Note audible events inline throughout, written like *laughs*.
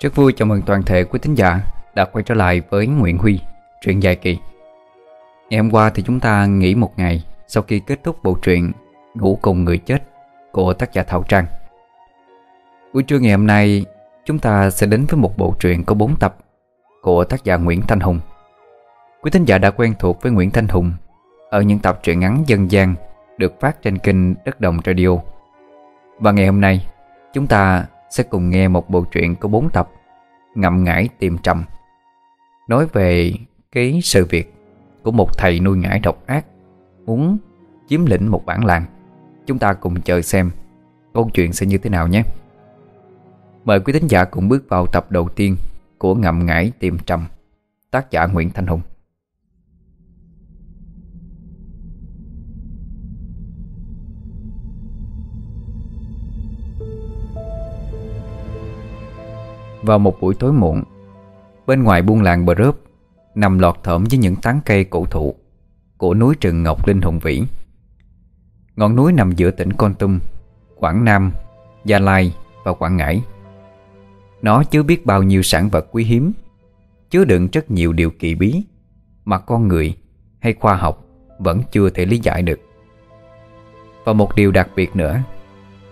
Rất vui chào mừng toàn thể quý tín giả đã quay trở lại với Nguyễn Huy, truyện dài kỳ. Ngày hôm qua thì chúng ta nghỉ một ngày sau khi kết thúc bộ truyện Ngủ cùng người chết của tác giả Thảo Trang. Buổi trưa ngày hôm nay chúng ta sẽ đến với một bộ truyện có 4 tập của tác giả Nguyễn Thanh Hùng. Quý tín giả đã quen thuộc với Nguyễn Thanh Hùng ở những tập truyện ngắn dân gian được phát trên kênh Đất Đồng Radio. Và ngày hôm nay chúng ta sẽ cùng nghe một bộ truyện có 4 tập, Ngậm ngải tìm trầm. Nói về cái sự việc của một thầy nuôi ngải độc ác, Muốn chiếm lĩnh một bản làng. Chúng ta cùng chờ xem câu chuyện sẽ như thế nào nhé. Mời quý thính giả cùng bước vào tập đầu tiên của Ngậm ngải tìm trầm, Tác giả Nguyễn Thanh Hùng. Vào một buổi tối muộn. Bên ngoài buôn làng bờ rớp Nằm lọt thởm với những tán cây cổ thụ Của núi Trừng Ngọc Linh Hùng Vĩ. Ngọn núi nằm giữa tỉnh Con Tum Quảng Nam, Gia Lai và Quảng Ngãi. Nó chứa biết bao nhiêu sản vật quý hiếm Chứa đựng rất nhiều điều kỳ bí Mà con người hay khoa học Vẫn chưa thể lý giải được. Và một điều đặc biệt nữa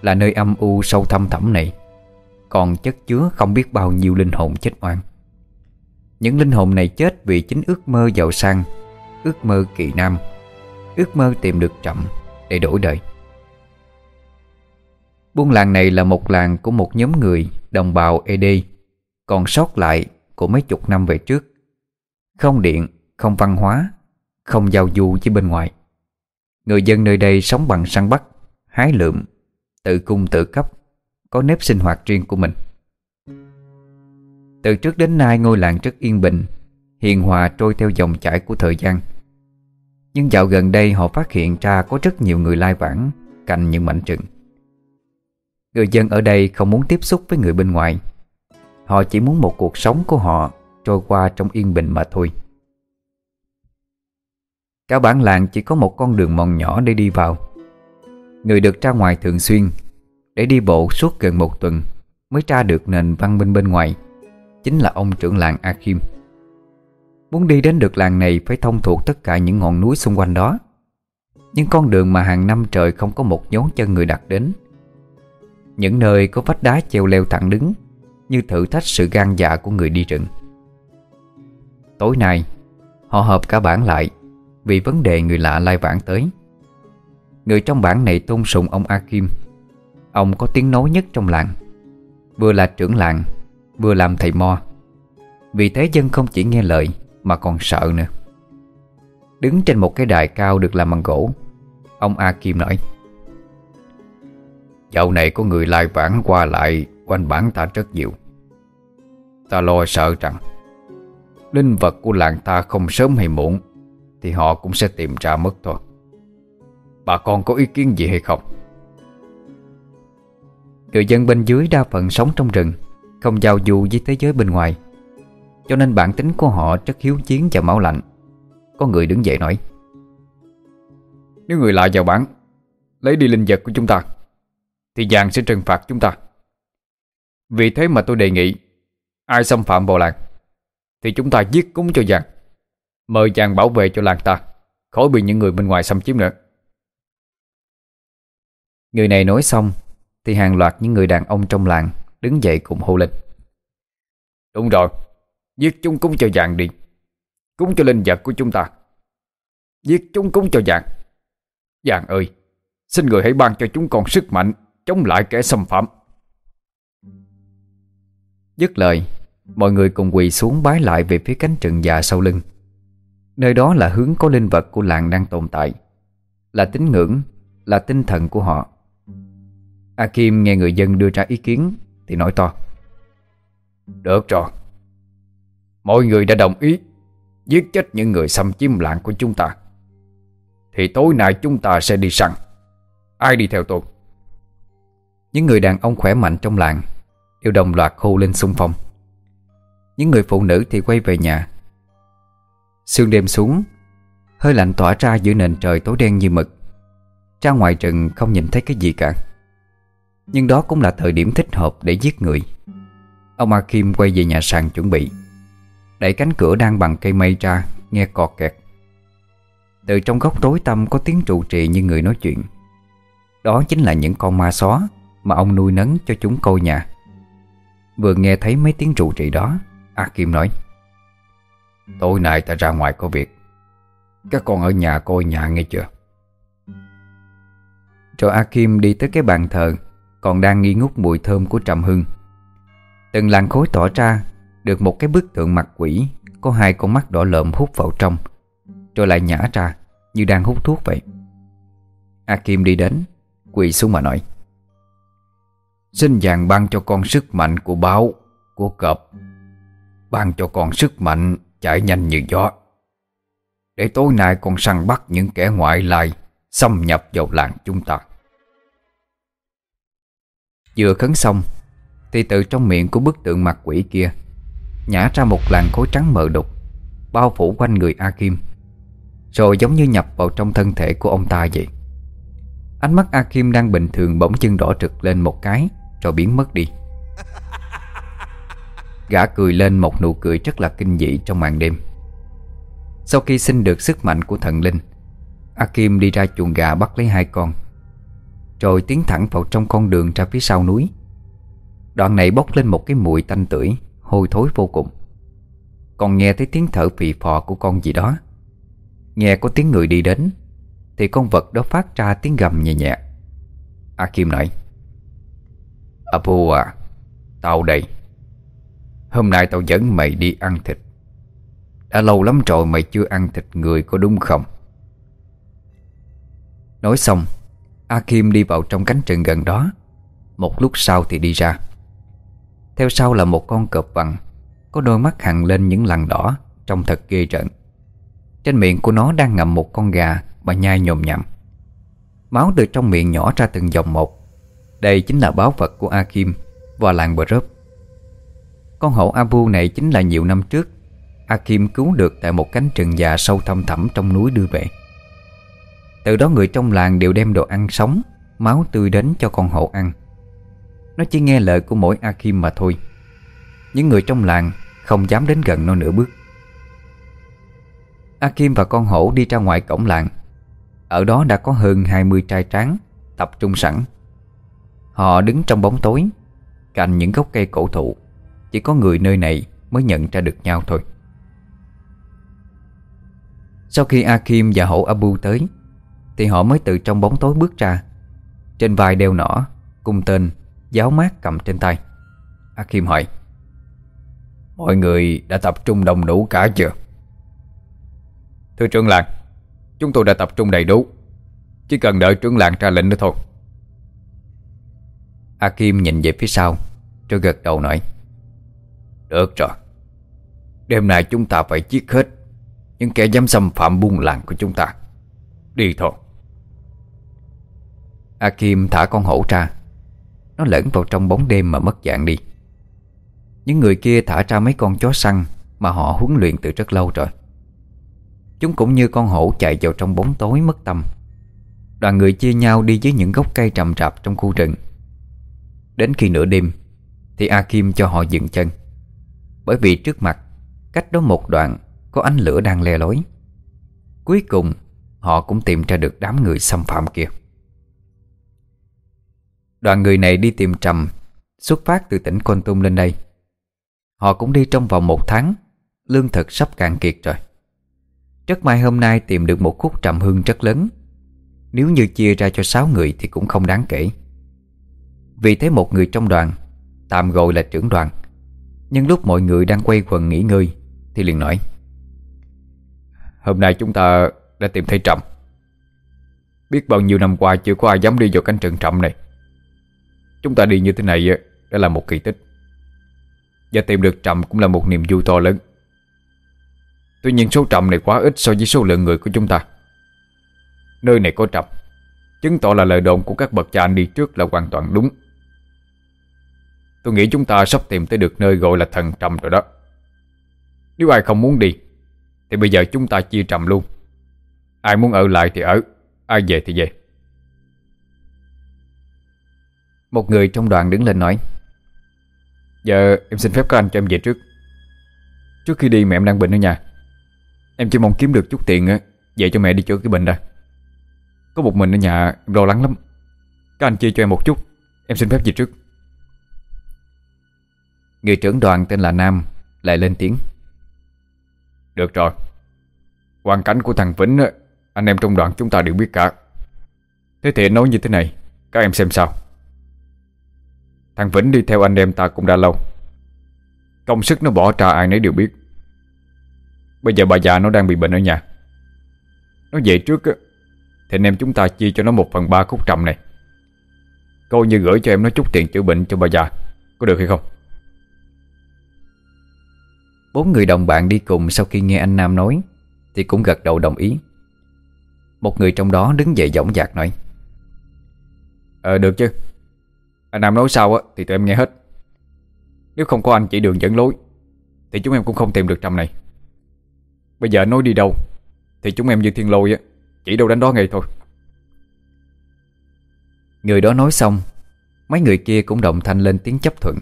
Là nơi âm u sâu thăm thẳm này còn chất chứa không biết bao nhiêu linh hồn chết oan. Những linh hồn này chết vì chính ước mơ giàu sang Ước mơ kỳ nam Ước mơ tìm được chậm để đổi đời. Buôn làng này là một làng của một nhóm người Đồng bào ED Còn sót lại của mấy chục năm về trước. Không điện, không văn hóa Không giao du với bên ngoài. Người dân nơi đây sống bằng săn bắt Hái lượm Tự cung tự cấp có nếp sinh hoạt riêng của mình. Từ trước đến nay ngôi làng rất yên bình, Hiền hòa trôi theo dòng chảy của thời gian. Nhưng dạo gần đây họ phát hiện ra có rất nhiều người lai vãng Cạnh những mảnh rừng. Người dân ở đây không muốn tiếp xúc với người bên ngoài. Họ chỉ muốn một cuộc sống của họ trôi qua trong yên bình mà thôi. Cả bản làng chỉ có một con đường mòn nhỏ để đi vào. Người được ra ngoài thường xuyên để đi bộ suốt gần một tuần Mới tra được nền văn minh bên ngoài. Chính là ông trưởng làng A Kim Muốn đi đến được làng này Phải thông thuộc tất cả những ngọn núi xung quanh đó. Nhưng con đường mà hàng năm trời Không có một dấu chân người đặt đến. Những nơi có vách đá treo leo thẳng đứng, Như thử thách sự gan dạ của người đi rừng. Tối nay, Họ hợp cả bản lại Vì vấn đề người lạ lai vãng tới. Người trong bản này tôn sùng ông A Kim Ông có tiếng nói nhất trong làng. Vừa là trưởng làng, Vừa làm thầy mo. Vì thế dân không chỉ nghe lời, Mà còn sợ nữa. Đứng trên một cái đài cao được làm bằng gỗ, Ông A Kim nói, Dạo này có người lai vãng qua lại Quanh bản ta rất nhiều. Ta lo sợ rằng, Linh vật của làng ta không sớm hay muộn Thì họ cũng sẽ tìm ra mất thôi. Bà con có ý kiến gì hay không? Người dân bên dưới đa phần sống trong rừng, Không giao du với thế giới bên ngoài. Cho nên bản tính của họ rất hiếu chiến và máu lạnh. Có người đứng dậy nói, Nếu người lạ vào bản, Lấy đi linh vật của chúng ta, Thì vàng sẽ trừng phạt chúng ta. Vì thế mà tôi đề nghị, Ai xâm phạm vào làng, Thì chúng ta giết cúng cho vàng, Mời vàng bảo vệ cho làng ta, Khỏi bị những người bên ngoài xâm chiếm nữa. Người này nói xong thì hàng loạt những người đàn ông trong làng Đứng dậy cùng hô lên. Đúng rồi Giết chúng cúng cho vàng đi Cúng cho linh vật của chúng ta. Giết chúng cúng cho vàng. Vàng ơi Xin người hãy ban cho chúng con sức mạnh Chống lại kẻ xâm phạm. Dứt lời Mọi người cùng quỳ xuống bái lại về phía cánh rừng già sau lưng. Nơi đó là hướng có linh vật của làng đang tồn tại. Là tín ngưỡng Là tinh thần của họ A Kim nghe người dân đưa ra ý kiến, Thì nói to. Được rồi. Mọi người đã đồng ý Giết chết những người xâm chiếm làng của chúng ta. Thì tối nay chúng ta sẽ đi săn. Ai đi theo tôi? Những người đàn ông khỏe mạnh trong làng Đều đồng loạt hô lên xung phong. Những người phụ nữ thì quay về nhà. Sương đêm xuống, Hơi lạnh tỏa ra giữa nền trời tối đen như mực. Ra ngoài rừng không nhìn thấy cái gì cả nhưng đó cũng là thời điểm thích hợp để giết người. Ông Akim quay về nhà sàn chuẩn bị. Đẩy cánh cửa đang bằng cây mây ra, Nghe cọt kẹt. Từ trong góc tối tăm có tiếng trụ trì như người nói chuyện. Đó chính là những con ma xó Mà ông nuôi nấng cho chúng coi nhà. Vừa nghe thấy mấy tiếng trụ trì đó, Akim nói, Tối nay ta ra ngoài có việc. Các con ở nhà coi nhà nghe chưa? Rồi Akim đi tới cái bàn thờ còn đang nghi ngút mùi thơm của trầm hương Từng làn khối tỏ ra, Được một cái bức tượng mặt quỷ, Có hai con mắt đỏ lợm hút vào trong, Rồi lại nhả ra, Như đang hút thuốc vậy. A Kim đi đến, Quỳ xuống mà nói, Xin vàng ban cho con sức mạnh của báo, Của cọp. Ban cho con sức mạnh chạy nhanh như gió. Để tối nay con săn bắt những kẻ ngoại lai Xâm nhập vào làng chúng ta. Vừa khấn xong, Thì từ trong miệng của bức tượng mặt quỷ kia, Nhả ra một làn khối trắng mờ đục, Bao phủ quanh người A Kim Rồi giống như nhập vào trong thân thể của ông ta vậy. Ánh mắt A Kim đang bình thường bỗng chân đỏ trực lên một cái, Rồi biến mất đi. Gã cười lên một nụ cười rất là kinh dị trong màn đêm. Sau khi xin được sức mạnh của thần linh, Akim đi ra chuồng gà bắt lấy hai con. Rồi tiến thẳng vào trong con đường ra phía sau núi. Đoạn này bốc lên một cái mùi tanh tưởi, Hôi thối vô cùng. Còn nghe thấy tiếng thở phì phò của con gì đó. Nghe có tiếng người đi đến, Thì con vật đó phát ra tiếng gầm nhẹ nhẹ. Akim nói Apu à Tao đây. Hôm nay tao dẫn mày đi ăn thịt. Đã lâu lắm rồi mày chưa ăn thịt người có đúng không? Nói xong A Kim đi vào trong cánh rừng gần đó. Một lúc sau thì đi ra. Theo sau là một con cọp vằn, Có đôi mắt hằn lên những lằn đỏ Trông thật ghê rợn. Trên miệng của nó đang ngậm một con gà Mà nhai nhồm nhậm Máu từ trong miệng nhỏ ra từng dòng một. Đây chính là báo vật của A Kim Và làng Bờ Rớp con hổ Abu này chính là nhiều năm trước, Akim cứu được tại một cánh rừng già sâu thăm thẳm trong núi đưa về. Từ đó người trong làng đều đem đồ ăn sống, Máu tươi đến cho con hổ ăn. Nó chỉ nghe lời của mỗi Akim mà thôi. Những người trong làng không dám đến gần nó nửa bước. Akim và con hổ đi ra ngoài cổng làng. Ở đó đã có hơn 20 trai tráng Tập trung sẵn. Họ đứng trong bóng tối, Cạnh những gốc cây cổ thụ. Chỉ có người nơi này mới nhận ra được nhau thôi. Sau khi Akim và hổ Abu tới thì họ mới từ trong bóng tối bước ra. Trên vai đeo nỏ, Cung tên, Giáo mát cầm trên tay. Akim hỏi, Mọi người đã tập trung đông đủ cả chưa? Thưa trưởng làng, Chúng tôi đã tập trung đầy đủ. Chỉ cần đợi trưởng làng ra lệnh nữa thôi. Akim nhìn về phía sau, Rồi gật đầu nói, được rồi. Đêm nay chúng ta phải giết hết Những kẻ dám xâm phạm buôn làng của chúng ta. Đi thôi. A Kim thả con hổ ra. Nó lẫn vào trong bóng đêm mà mất dạng đi. Những người kia thả ra mấy con chó săn Mà họ huấn luyện từ rất lâu rồi. Chúng cũng như con hổ chạy vào trong bóng tối mất tâm. Đoàn người chia nhau đi với những gốc cây trầm rạp trong khu rừng. Đến khi nửa đêm, Thì A Kim cho họ dừng chân. Bởi vì trước mặt, Cách đó một đoạn, Có ánh lửa đang le lối Cuối cùng, Họ cũng tìm ra được đám người xâm phạm kia. Đoàn người này đi tìm Trầm, Xuất phát từ tỉnh Con Tum lên đây. Họ cũng đi trong vòng một tháng, Lương thực sắp cạn kiệt rồi. Rất may hôm nay tìm được một khúc trầm hương rất lớn. Nếu như chia ra cho 6 người thì cũng không đáng kể. Vì thế một người trong đoàn, Tạm gọi là trưởng đoàn. Nhưng lúc mọi người đang quay quần nghỉ ngơi, Thì liền nói, Hôm nay chúng ta đã tìm thấy Trầm. Biết bao nhiêu năm qua chưa có ai dám đi vào cánh rừng Trầm này. Chúng ta đi như thế này đã là một kỳ tích. Và tìm được Trầm cũng là một niềm vui to lớn. Tuy nhiên số Trầm này quá ít so với số lượng người của chúng ta. Nơi này có Trầm, Chứng tỏ là lời đồn của các bậc cha anh đi trước là hoàn toàn đúng. Tôi nghĩ chúng ta sắp tìm tới được nơi gọi là thần trầm rồi đó. Nếu ai không muốn đi, Thì bây giờ chúng ta chia trầm luôn. Ai muốn ở lại thì ở, Ai về thì về. Một người trong đoàn đứng lên nói Giờ em xin phép các anh cho em về trước. Trước khi đi mẹ em đang bệnh ở nhà. Em chỉ mong kiếm được chút tiền Về cho mẹ đi chữa cái bệnh ra Có một mình ở nhà, em lo lắng lắm. Các anh chia cho em một chút, Em xin phép về trước. Người trưởng đoàn tên là Nam Lại lên tiếng, Được rồi. Hoàn cảnh của thằng Vĩnh Anh em trong đoàn chúng ta đều biết cả. Thế thì nói như thế này, Các em xem sao. Thằng Vĩnh đi theo anh em ta cũng đã lâu. Công sức nó bỏ ra ai nấy đều biết. Bây giờ bà già nó đang bị bệnh ở nhà. Nó về trước á Thì anh em chúng ta chia cho nó một phần ba khúc trầm này. Coi như gửi cho em nó chút tiền chữa bệnh cho bà già Có được hay không? Bốn người đồng bạn đi cùng sau khi nghe anh Nam nói Thì cũng gật đầu đồng ý. Một người trong đó đứng dậy dõng dạc nói Ờ được chứ Anh Nam nói sao á thì tụi em nghe hết. Nếu không có anh chỉ đường dẫn lối Thì chúng em cũng không tìm được trầm này. Bây giờ nói đi đâu Thì chúng em như thiên lôi á Chỉ đâu đánh đó ngay thôi. Người đó nói xong Mấy người kia cũng động thanh lên tiếng chấp thuận.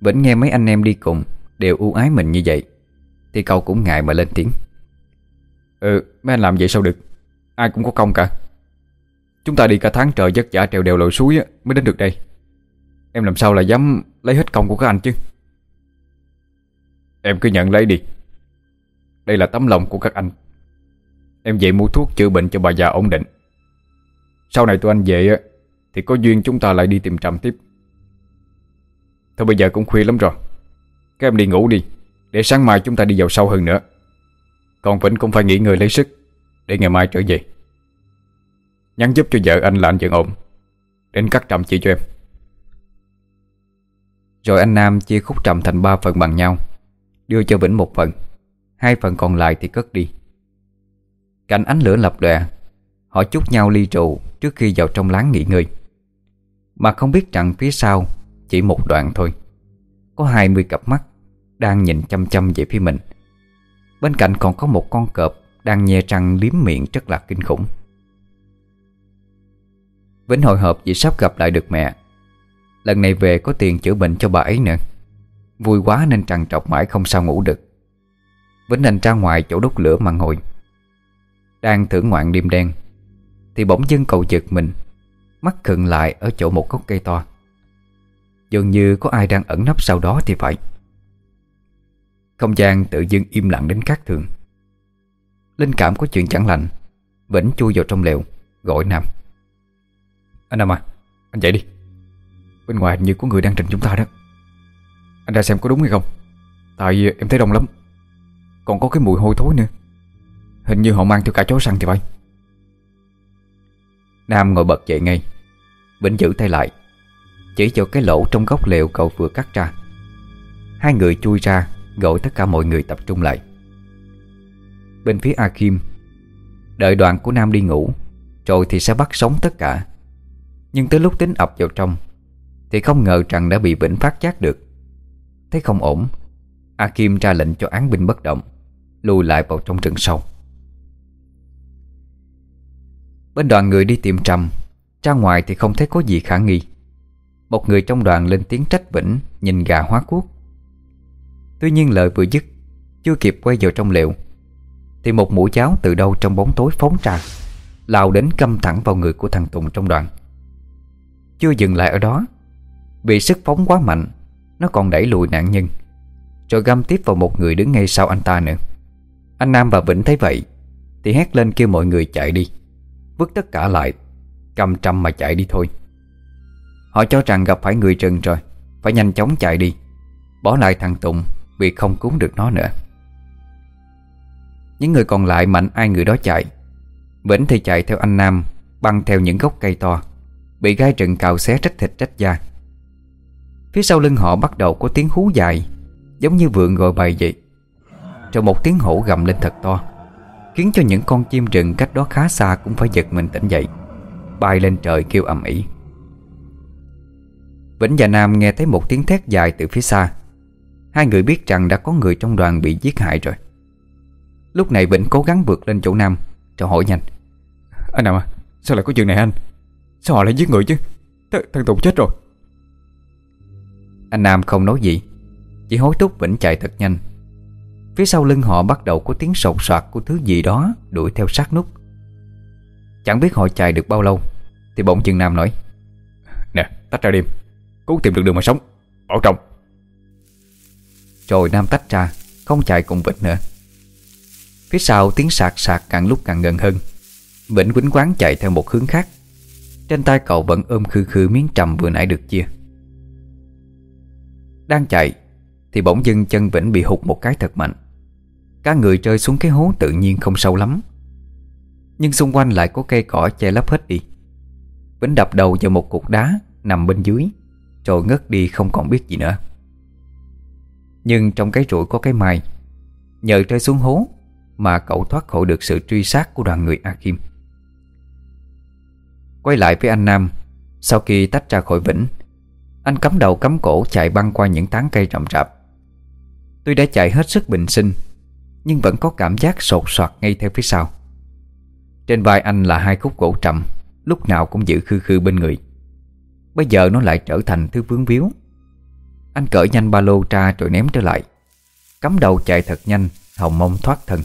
Vĩnh nghe mấy anh em đi cùng Đều ưu ái mình như vậy Thì cậu cũng ngại mà lên tiếng. Ừ mấy anh làm vậy sao được? Ai cũng có công cả Chúng ta đi cả tháng trời vất vả trèo đèo lội suối á, Mới đến được đây. Em làm sao là dám lấy hết công của các anh chứ? Em cứ nhận lấy đi. Đây là tấm lòng của các anh. Em về mua thuốc chữa bệnh cho bà già ổn định. Sau này tụi anh về á Thì có duyên chúng ta lại đi tìm trầm tiếp. Thôi bây giờ cũng khuya lắm rồi. Các em đi ngủ đi Để sáng mai chúng ta đi vào sâu hơn nữa. Còn Vĩnh cũng phải nghỉ ngơi lấy sức Để ngày mai trở về. Nhắn giúp cho vợ anh là anh vẫn ổn. Đến cắt trầm chỉ cho em. Rồi anh Nam chia khúc trầm thành ba phần bằng nhau, Đưa cho Vĩnh một phần. Hai phần còn lại thì cất đi. Cạnh ánh lửa lập lòe, Họ chúc nhau ly rượu Trước khi vào trong láng nghỉ ngơi. Mà không biết rằng phía sau Chỉ một đoạn thôi. Có hai mươi cặp mắt Đang nhìn chăm chăm về phía mình. Bên cạnh còn có một con cọp Đang nhe răng liếm miệng rất là kinh khủng. Vĩnh hồi hộp vì sắp gặp lại được mẹ. Lần này về có tiền chữa bệnh cho bà ấy nữa. Vui quá nên trằn trọc mãi không sao ngủ được. Vĩnh Anh ra ngoài chỗ đốt lửa mà ngồi. Đang thưởng ngoạn đêm đen, Thì bỗng dưng cậu giật mình, Mắt khựng lại ở chỗ một gốc cây to. Dường như có ai đang ẩn nấp sau đó thì phải. Không gian tự dưng im lặng đến khác thường. Linh cảm có chuyện chẳng lành Vĩnh chui vào trong lều, Gọi Nam. Anh Nam à Anh dậy đi. Bên ngoài hình như có người đang trình chúng ta đó. Anh ra xem có đúng hay không. Tại em thấy đông lắm. Còn có cái mùi hôi thối nữa. Hình như họ mang theo cả chó săn thì phải. Nam ngồi bật dậy ngay. Bỉnh giữ tay lại. Chỉ cho cái lỗ trong góc lều cậu vừa cắt ra. Hai người chui ra, Gọi tất cả mọi người tập trung lại. Bên phía A Kim Đợi đoàn của Nam đi ngủ, Rồi thì sẽ bắt sống tất cả. Nhưng tới lúc tính ập vào trong, Thì không ngờ rằng đã bị Vĩnh phát giác được. Thấy không ổn, A Kim ra lệnh cho án binh bất động Lùi lại vào trong rừng sâu Bên đoàn người đi tìm Trầm Ra ngoài thì không thấy có gì khả nghi. Một người trong đoàn lên tiếng trách Vĩnh Nhìn gà hóa cuốc. Tuy nhiên lời vừa dứt, Chưa kịp quay vào trong liệu Thì một mũi cháo từ đâu trong bóng tối phóng ra, Lao đến căm thẳng vào người của thằng Tùng trong đoàn. Chưa dừng lại ở đó. Vì sức phóng quá mạnh, Nó còn đẩy lùi nạn nhân, Rồi găm tiếp vào một người đứng ngay sau anh ta nữa. Anh Nam và Vĩnh thấy vậy, Thì hét lên kêu mọi người chạy đi. Vứt tất cả lại, Cầm trăm mà chạy đi thôi. Họ cho rằng gặp phải người rừng rồi, Phải nhanh chóng chạy đi, Bỏ lại thằng Tùng Vì không cứu được nó nữa. Những người còn lại mạnh ai người đó chạy. Vĩnh thì chạy theo anh Nam, Băng theo những gốc cây to. Bị gai rừng cào xé rách thịt rách da. Phía sau lưng họ bắt đầu có tiếng hú dài, Giống như vượn gọi bầy vậy. Rồi một tiếng hổ gầm lên thật to, Khiến cho những con chim rừng cách đó khá xa Cũng phải giật mình tỉnh dậy, Bay lên trời kêu ầm ĩ. Vĩnh và Nam nghe thấy một tiếng thét dài từ phía xa. Hai người biết rằng đã có người trong đoàn bị giết hại rồi. Lúc này Vĩnh cố gắng vượt lên chỗ Nam, Cho hỏi nhanh. Anh Nam à Sao lại có chuyện này anh? Sao họ lại giết người chứ? Th Thằng Tùng chết rồi. Anh Nam không nói gì Chỉ hối thúc Vĩnh chạy thật nhanh. Phía sau lưng họ bắt đầu có tiếng sột soạt của thứ gì đó đuổi theo sát nút. Chẳng biết họ chạy được bao lâu Thì bỗng chừng Nam nói Nè tách ra đêm Cố tìm được đường mà sống Bảo trọng. Rồi Nam tách ra Không chạy cùng Vĩnh nữa. Phía sau tiếng sạc sạc càng lúc càng gần hơn. Vĩnh quýnh quán chạy theo một hướng khác trên tay cậu vẫn ôm khư khư miếng trầm vừa nãy được chia. Đang chạy, Thì bỗng dưng chân Vĩnh bị hụt một cái thật mạnh. Cả người rơi xuống cái hố tự nhiên không sâu lắm. Nhưng xung quanh lại có cây cỏ che lấp hết đi Vĩnh đập đầu vào một cục đá Nằm bên dưới, Rồi ngất đi không còn biết gì nữa. Nhưng trong cái rủi có cái mai, Nhờ rơi xuống hố Mà cậu thoát khỏi được sự truy sát của đoàn người A Kim. Quay lại với anh Nam. Sau khi tách ra khỏi Vĩnh, Anh cắm đầu cắm cổ chạy băng qua những tán cây rậm rạp. Tuy đã chạy hết sức bình sinh, Nhưng vẫn có cảm giác sột soạt ngay theo phía sau. Trên vai anh là hai khúc gỗ trầm, Lúc nào cũng giữ khư khư bên người. Bây giờ nó lại trở thành thứ vướng víu. Anh cởi nhanh ba lô ra rồi ném trở lại. Cắm đầu chạy thật nhanh, Hồng mong thoát thân.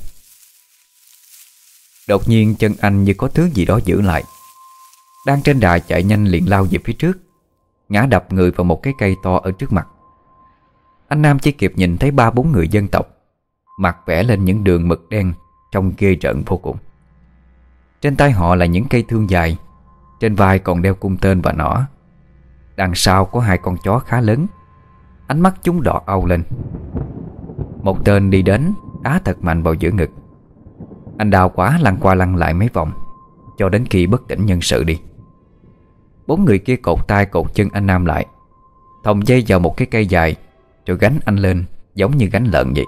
Đột nhiên chân anh như có thứ gì đó giữ lại. Đang trên đà chạy nhanh liền lao về phía trước, Ngã đập người vào một cái cây to ở trước mặt. Anh Nam chỉ kịp nhìn thấy ba bốn người dân tộc Mặt vẽ lên những đường mực đen Trông ghê rợn vô cùng. Trên tay họ là những cây thương dài, Trên vai còn đeo cung tên và nỏ. Đằng sau có hai con chó khá lớn, Ánh mắt chúng đỏ au lên. Một tên đi đến, đá thật mạnh vào giữa ngực. Anh đào quá lăn qua lăn lại mấy vòng, Cho đến khi bất tỉnh nhân sự đi. Bốn người kia cột tay cột chân anh Nam lại. Thòng dây vào một cái cây dài, Rồi gánh anh lên, Giống như gánh lợn vậy.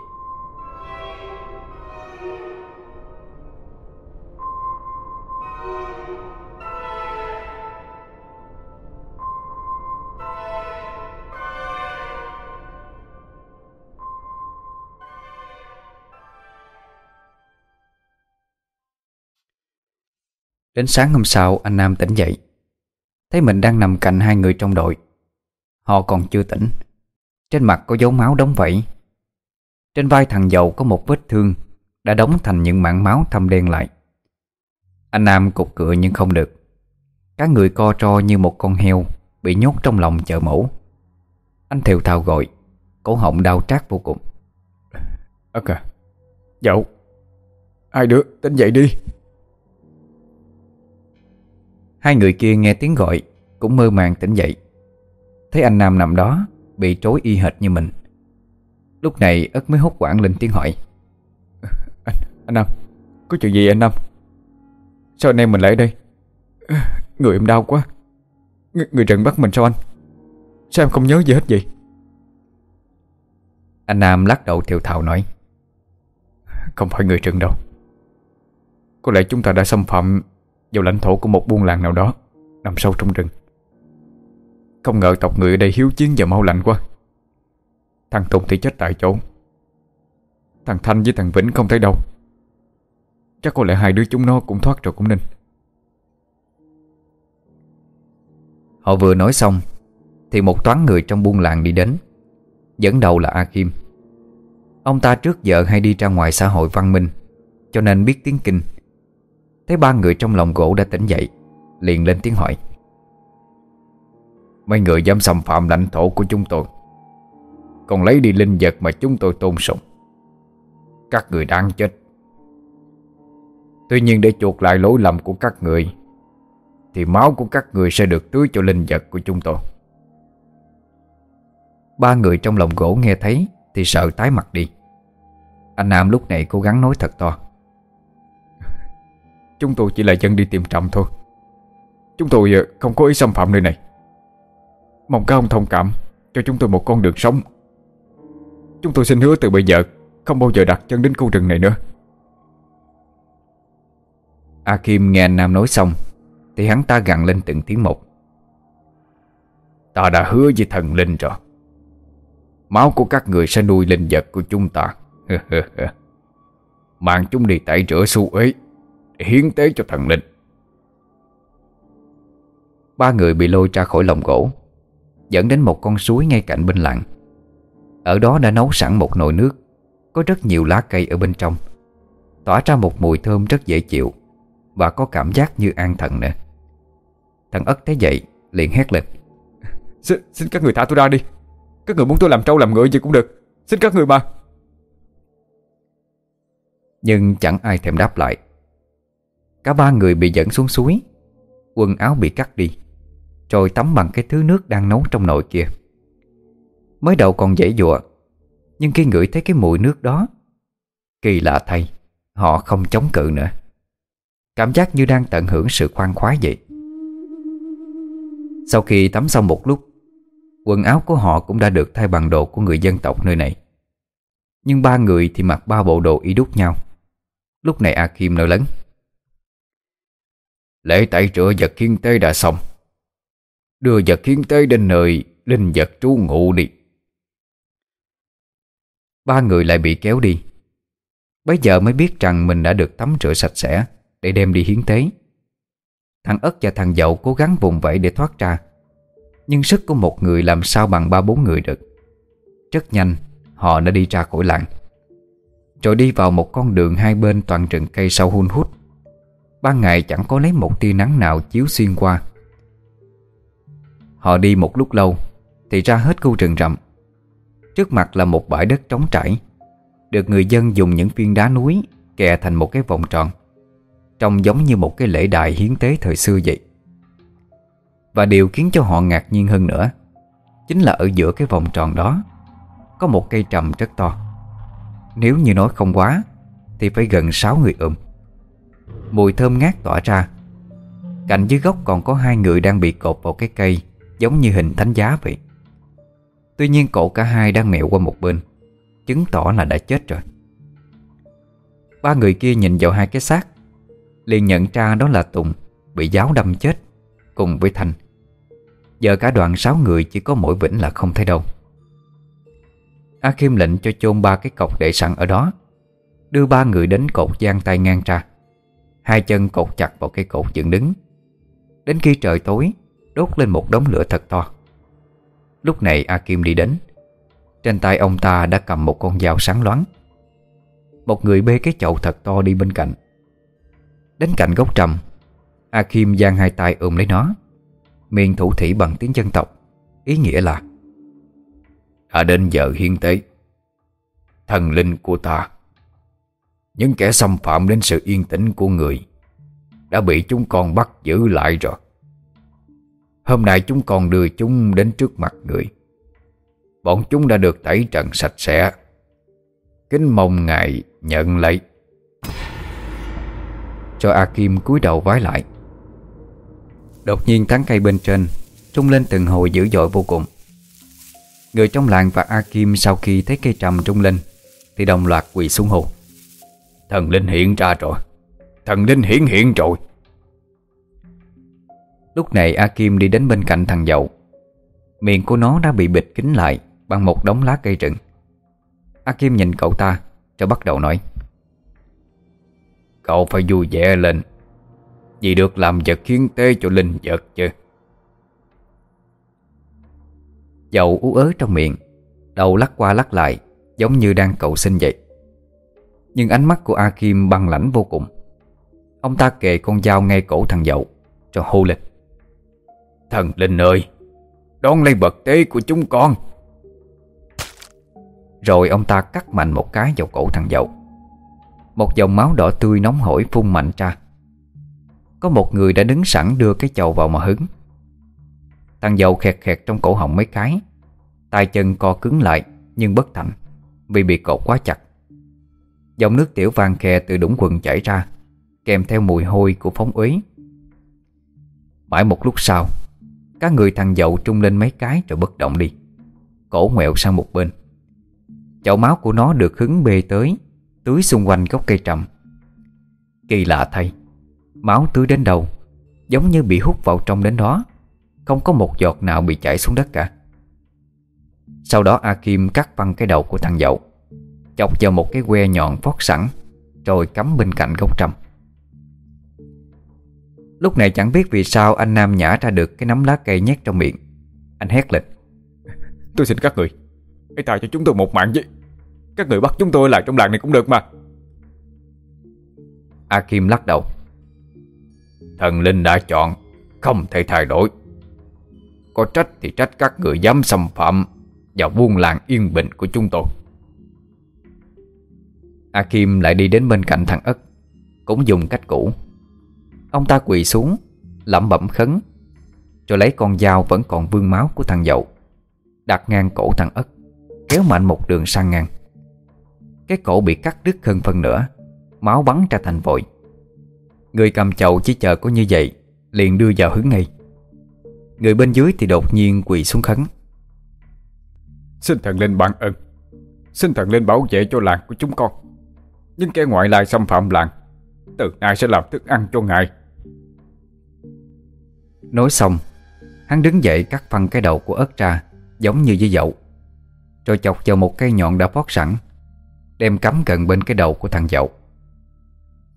Đến sáng hôm sau, anh Nam tỉnh dậy. Thấy mình đang nằm cạnh hai người trong đội. Họ còn chưa tỉnh. Trên mặt có dấu máu đóng vẫy. Trên vai thằng dậu có một vết thương Đã đóng thành những mảng máu thâm đen lại. Anh Nam cục cựa nhưng không được. Cả người co tro như một con heo Bị nhốt trong lòng chợ mổ Anh thều thào gọi, Cổ họng đau trát vô cùng. Ất à Dậu Ai được tỉnh dậy đi. Hai người kia nghe tiếng gọi Cũng mơ màng tỉnh dậy. Thấy anh Nam nằm đó Bị trối y hệt như mình. Lúc này ất mới hốt quảng lên tiếng hỏi. *laughs* Anh, anh Nam Có chuyện gì anh Nam? Sao anh em mình lại ở đây? *laughs* Người em đau quá. Ng Người Trần bắt mình sao anh? Sao em không nhớ gì hết vậy? Anh Nam lắc đầu thiều thào nói. Không phải người Trần đâu. Có lẽ chúng ta đã xâm phạm vào lãnh thổ của một buôn làng nào đó, Nằm sâu trong rừng. Không ngờ tộc người ở đây hiếu chiến và mau lạnh quá. Thằng Tùng thì chết tại chỗ. Thằng Thanh với thằng Vĩnh không thấy đâu. Chắc có lẽ hai đứa chúng nó cũng thoát rồi cũng nên. Họ vừa nói xong, Thì một toán người trong buôn làng đi đến, Dẫn đầu là A Kim Ông ta trước giờ hay đi ra ngoài xã hội văn minh, Cho nên biết tiếng kinh. Thấy ba người trong lòng gỗ đã tỉnh dậy, Liền lên tiếng hỏi. Mấy người dám xâm phạm lãnh thổ của chúng tôi, Còn lấy đi linh vật mà chúng tôi tôn sùng. Các người đang chết. Tuy nhiên để chuộc lại lỗi lầm của các người, Thì máu của các người sẽ được tưới cho linh vật của chúng tôi. Ba người trong lòng gỗ nghe thấy Thì sợ tái mặt đi. Anh Nam lúc này cố gắng nói thật to. Chúng tôi chỉ là dân đi tìm trầm thôi. Chúng tôi ờ, không có ý xâm phạm nơi này. Mong các ông thông cảm, Cho chúng tôi một con đường sống. Chúng tôi xin hứa từ bây giờ, Không bao giờ đặt chân đến khu rừng này nữa. A Kim nghe Nam nói xong, Thì hắn ta gằn lên từng tiếng một. Ta đã hứa với thần linh rồi. Máu của các người sẽ nuôi linh vật của chúng ta. *laughs* Mang chúng đi tẩy rửa su ế hiến tế cho thần linh. Ba người bị lôi ra khỏi lồng gỗ Dẫn đến một con suối ngay cạnh bên làng. Ở đó đã nấu sẵn một nồi nước Có rất nhiều lá cây ở bên trong. Tỏa ra một mùi thơm rất dễ chịu Và có cảm giác như an thần nữa. Thằng Ất thấy vậy liền hét lên. *laughs* Xin, xin các người thả tôi ra đi. Các người muốn tôi làm trâu làm ngựa gì cũng được. Xin các người mà. Nhưng chẳng ai thèm đáp lại Cả ba người bị dẫn xuống suối. Quần áo bị cắt đi, Rồi tắm bằng cái thứ nước đang nấu trong nồi kia. Mới đầu còn dễ dụa, Nhưng khi ngửi thấy cái mùi nước đó, Kỳ lạ thay, Họ không chống cự nữa. Cảm giác như đang tận hưởng sự khoan khoái vậy. Sau khi tắm xong một lúc, Quần áo của họ cũng đã được thay bằng đồ của người dân tộc nơi này. Nhưng ba người thì mặc ba bộ đồ y đúc nhau. Lúc này A Kim nói lớn Lễ tẩy rửa vật khiên tế đã xong. Đưa vật khiên tế đến nơi Linh vật trú ngụ đi. Ba người lại bị kéo đi. Bây giờ mới biết rằng mình đã được tắm rửa sạch sẽ Để đem đi hiến tế. Thằng Ất và thằng Dậu cố gắng vùng vẫy để thoát ra, Nhưng sức của một người làm sao bằng ba bốn người được. Rất nhanh, Họ đã đi ra khỏi làng. Rồi đi vào một con đường hai bên toàn rừng cây sâu hun hút. Ban ngày chẳng có lấy một tia nắng nào chiếu xuyên qua. Họ đi một lúc lâu, Thì ra hết khu rừng rậm. Trước mặt là một bãi đất trống trải, Được người dân dùng những viên đá núi Kè thành một cái vòng tròn, Trông giống như một cái lễ đài hiến tế thời xưa vậy. Và điều khiến cho họ ngạc nhiên hơn nữa, Chính là ở giữa cái vòng tròn đó, Có một cây trầm rất to. Nếu như nói không quá, Thì phải gần 6 người ôm Mùi thơm ngát tỏa ra. Cạnh dưới gốc còn có hai người đang bị cột vào cái cây, Giống như hình thánh giá vậy. Tuy nhiên cổ cả hai đang mẹo qua một bên, Chứng tỏ là đã chết rồi. Ba người kia nhìn vào hai cái xác, liền nhận ra đó là Tùng, Bị giáo đâm chết, Cùng với Thanh Giờ cả đoàn sáu người chỉ có mỗi Vĩnh là không thấy đâu. A Kim lệnh cho chôn ba cái cọc để sẵn ở đó, Đưa ba người đến cột giang tay ngang ra. Hai chân cột chặt vào cây cột dựng đứng. Đến khi trời tối, Đốt lên một đống lửa thật to. Lúc này A Kim đi đến. Trên tay ông ta đã cầm một con dao sáng loáng. Một người bê cái chậu thật to đi bên cạnh. Đến cạnh gốc trầm A Kim giang hai tay ôm lấy nó. Miệng thủ thỉ bằng tiếng dân tộc, Ý nghĩa là Đã đến giờ hiên tế, Thần linh của ta những kẻ xâm phạm đến sự yên tĩnh của người Đã bị chúng con bắt giữ lại rồi. Hôm nay chúng con đưa chúng đến trước mặt người. Bọn chúng đã được tẩy trần sạch sẽ. Kính mong ngài nhận lấy. Cho A Kim cúi đầu vái lại. Đột nhiên tán cây bên trên Trung lên từng hồi dữ dội vô cùng. Người trong làng và A Kim sau khi thấy cây trầm trung lên, Thì đồng loạt quỳ xuống hồ. Thần linh hiện ra rồi. Thần linh hiển hiện rồi. Lúc này A Kim đi đến bên cạnh thằng dậu. Miệng của nó đã bị bịt kín lại Bằng một đống lá cây rừng. A Kim nhìn cậu ta Rồi bắt đầu nói. Cậu phải vui vẻ lên Vì được làm vật khiến tế cho linh vật chứ. Dậu ú ớ trong miệng Đầu lắc qua lắc lại Giống như đang cầu xin vậy nhưng ánh mắt của A Kim băng lãnh vô cùng. Ông ta kề con dao ngay cổ thằng dậu Rồi hô lên. Thần linh ơi, Đón lấy bậc tế của chúng con. Rồi ông ta cắt mạnh một cái vào cổ thằng dậu. Một dòng máu đỏ tươi nóng hổi phun mạnh ra. Có một người đã đứng sẵn đưa cái chầu vào mà hứng. Thằng dậu khẹt khẹt trong cổ họng mấy cái. Tay chân co cứng lại, Nhưng bất thành, Vì bị cột quá chặt. Dòng nước tiểu vàng khe từ đũng quần chảy ra Kèm theo mùi hôi của phóng uế. Mãi một lúc sau các người thằng dậu trung lên mấy cái rồi bất động đi Cổ ngoẹo sang một bên. Chậu máu của nó được hứng bê tới Tưới xung quanh gốc cây trầm. Kỳ lạ thay Máu tưới đến đầu, Giống như bị hút vào trong đến đó Không có một giọt nào bị chảy xuống đất cả. Sau đó A Kim cắt văng cái đầu của thằng dậu. Chọc vào một cái que nhọn phót sẵn Rồi cắm bên cạnh gốc trầm. Lúc này chẳng biết vì sao anh Nam nhả ra được cái nắm lá cây nhét trong miệng. Anh hét lên. *laughs* Tôi xin các người Hãy tha cho chúng tôi một mạng chứ. Các người bắt chúng tôi lại trong làng này cũng được mà. A Kim lắc đầu. Thần linh đã chọn Không thể thay đổi. Có trách thì trách các người dám xâm phạm Vào buôn làng yên bình của chúng tôi A Kim lại đi đến bên cạnh thằng Ất Cũng dùng cách cũ. Ông ta quỳ xuống Lẩm bẩm khấn Rồi lấy con dao vẫn còn vương máu của thằng dậu Đặt ngang cổ thằng Ất Kéo mạnh một đường sang ngang. Cái cổ bị cắt đứt hơn phân nữa, Máu bắn ra thành vội. Người cầm chậu chỉ chờ có như vậy Liền đưa vào hướng ngay. Người bên dưới thì đột nhiên quỳ xuống khấn. Xin thần lên ban ơn Xin thần lên bảo vệ cho làng của chúng con. Nhưng kẻ ngoại lai xâm phạm làng, Từ nay sẽ làm thức ăn cho ngài. Nói xong, Hắn đứng dậy cắt phân cái đầu của ớt ra, Giống như với dậu. Rồi chọc vào một cây nhọn đã bót sẵn, Đem cắm gần bên cái đầu của thằng dậu.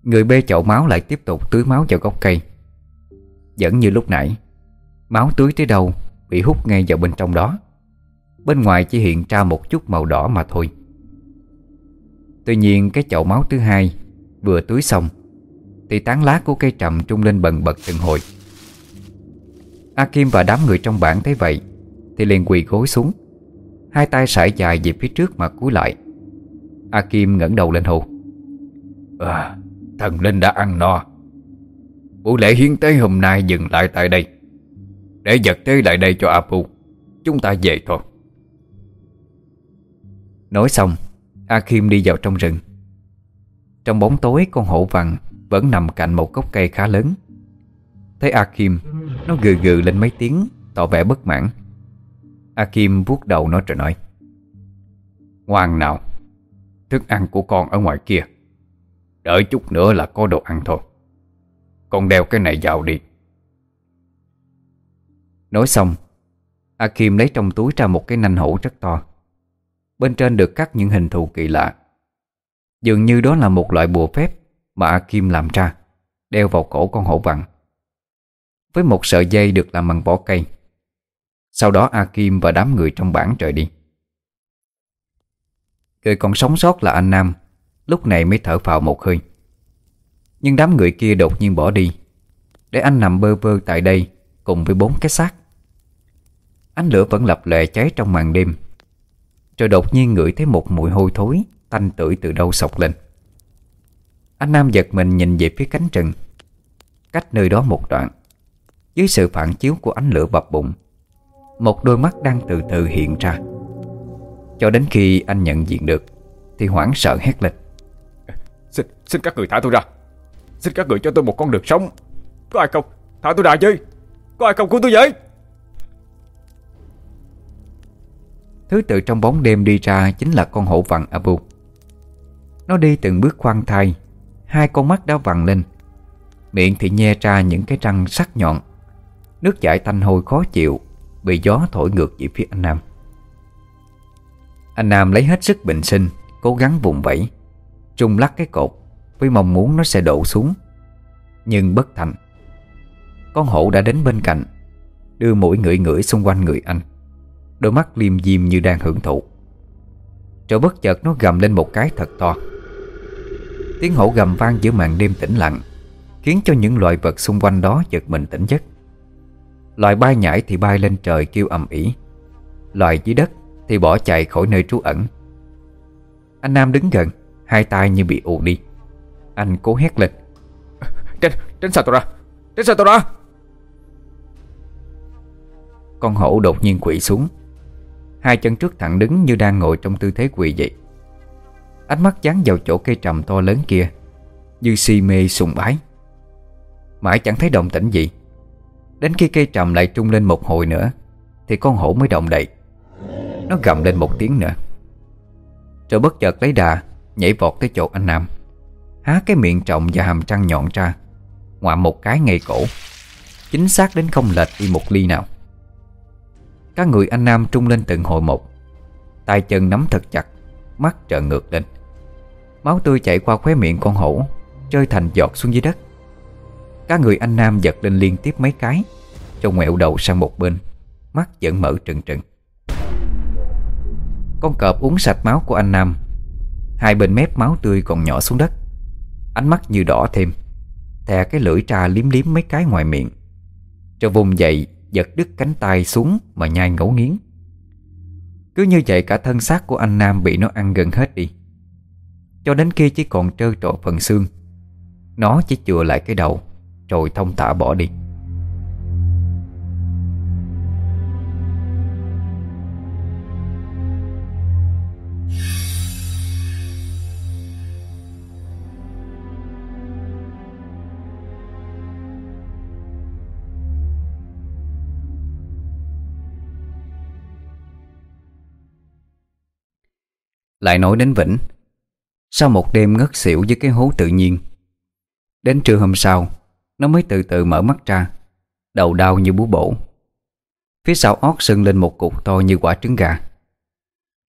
Người bê chậu máu lại tiếp tục tưới máu vào gốc cây. Vẫn như lúc nãy, Máu tưới tới đâu Bị hút ngay vào bên trong đó. Bên ngoài chỉ hiện ra một chút màu đỏ mà thôi. Tuy nhiên cái chậu máu thứ hai Vừa tưới xong Thì tán lá của cây trầm trung lên bần bật từng hồi. A Kim và đám người trong bản thấy vậy Thì liền quỳ gối xuống Hai tay sải dài về phía trước mà cúi lại. A Kim ngẩng đầu lên hô à, Thần linh đã ăn no. Buổi lễ hiến tế hôm nay dừng lại tại đây. Để vật tế lại đây cho Apu Chúng ta về thôi. Nói xong A Kim đi vào trong rừng. Trong bóng tối, con hổ vằn Vẫn nằm cạnh một gốc cây khá lớn. Thấy A Kim Nó gừ gừ lên mấy tiếng, Tỏ vẻ bất mãn. A Kim vuốt đầu nó rồi nói, Ngoan nào, Thức ăn của con ở ngoài kia. Đợi chút nữa là có đồ ăn thôi. Con đeo cái này vào đi. Nói xong A Kim lấy trong túi ra một cái nanh hổ rất to. Bên trên được cắt những hình thù kỳ lạ. Dường như đó là một loại bùa phép Mà A Kim làm ra, Đeo vào cổ con hổ vặn. Với một sợi dây được làm bằng vỏ cây. Sau đó A Kim và đám người trong bản trời đi. Người còn sống sót là anh Nam, Lúc này mới thở phào một hơi. Nhưng đám người kia đột nhiên bỏ đi, Để anh nằm bơ vơ tại đây Cùng với bốn cái xác. Ánh lửa vẫn lập lệ cháy trong màn đêm. Rồi đột nhiên ngửi thấy một mùi hôi thối Tanh tưởi từ đâu sọc lên. Anh Nam giật mình nhìn về phía cánh rừng. Cách nơi đó một đoạn. Dưới sự phản chiếu của ánh lửa bập bụng Một đôi mắt đang từ từ hiện ra. Cho đến khi anh nhận diện được Thì hoảng sợ hét lên. Xin, xin các người thả tôi ra. Xin các người cho tôi một con đường sống. Có ai không? Thả tôi ra chứ. Có ai không cứu tôi vậy?" Thứ từ trong bóng đêm đi ra Chính là con hổ vằn Abu. Nó đi từng bước khoan thai, Hai con mắt đã vằn lên. Miệng thì nhe ra những cái răng sắc nhọn. Nước chảy tanh hôi khó chịu, Bị gió thổi ngược về phía anh Nam. Anh Nam lấy hết sức bình sinh, Cố gắng vùng vẫy, Trung lắc cái cột, Với mong muốn nó sẽ đổ xuống. Nhưng bất thành. Con hổ đã đến bên cạnh, Đưa mũi ngửi ngửi xung quanh người anh. Đôi mắt liêm diêm như đang hưởng thụ. Rồi bất chợt nó gầm lên một cái thật to. Tiếng hổ gầm vang giữa màn đêm tĩnh lặng Khiến cho những loài vật xung quanh đó giật mình tỉnh giấc. Loài bay nhảy thì bay lên trời kêu ầm ĩ. Loài dưới đất thì bỏ chạy khỏi nơi trú ẩn. Anh Nam đứng gần Hai tay như bị ù đi. Anh cố hét lên. Tránh, tránh xa tôi ra Tránh xa tôi ra. Con hổ đột nhiên quỵ xuống Hai chân trước thẳng đứng như đang ngồi trong tư thế quỳ vậy Ánh mắt dán vào chỗ cây trầm to lớn kia, Như si mê sùng bái. Mãi chẳng thấy động tĩnh gì. Đến khi cây trầm lại trung lên một hồi nữa, Thì con hổ mới động đậy. Nó gầm lên một tiếng nữa. Rồi bất chợt lấy đà, Nhảy vọt tới chỗ anh Nam. Há cái miệng trọng và hàm trăng nhọn ra, Ngoạm một cái ngay cổ. Chính xác đến không lệch đi một ly nào. Các người anh Nam trung lên từng hồi một. Tay chân nắm thật chặt, Mắt trợn ngược lên. Máu tươi chảy qua khóe miệng con hổ, Rơi thành giọt xuống dưới đất. Các người anh Nam giật lên liên tiếp mấy cái Cho ngoẹo đầu sang một bên, Mắt vẫn mở trừng trừng. Con cọp uống sạch máu của anh Nam, Hai bên mép máu tươi còn nhỏ xuống đất. Ánh mắt như đỏ thêm, Thè cái lưỡi trà liếm liếm mấy cái ngoài miệng. Cho vùng dậy Giật đứt cánh tay xuống Mà nhai ngấu nghiến. Cứ như vậy cả thân xác của anh Nam Bị nó ăn gần hết đi. Cho đến khi chỉ còn trơ trọi phần xương, Nó chỉ chừa lại cái đầu, Rồi thông thả bỏ đi. Lại nói đến Vĩnh. Sau một đêm ngất xỉu với cái hố tự nhiên, Đến trưa hôm sau, Nó mới từ từ mở mắt ra, Đầu đau như bú bổ. Phía sau ót sưng lên một cục to như quả trứng gà.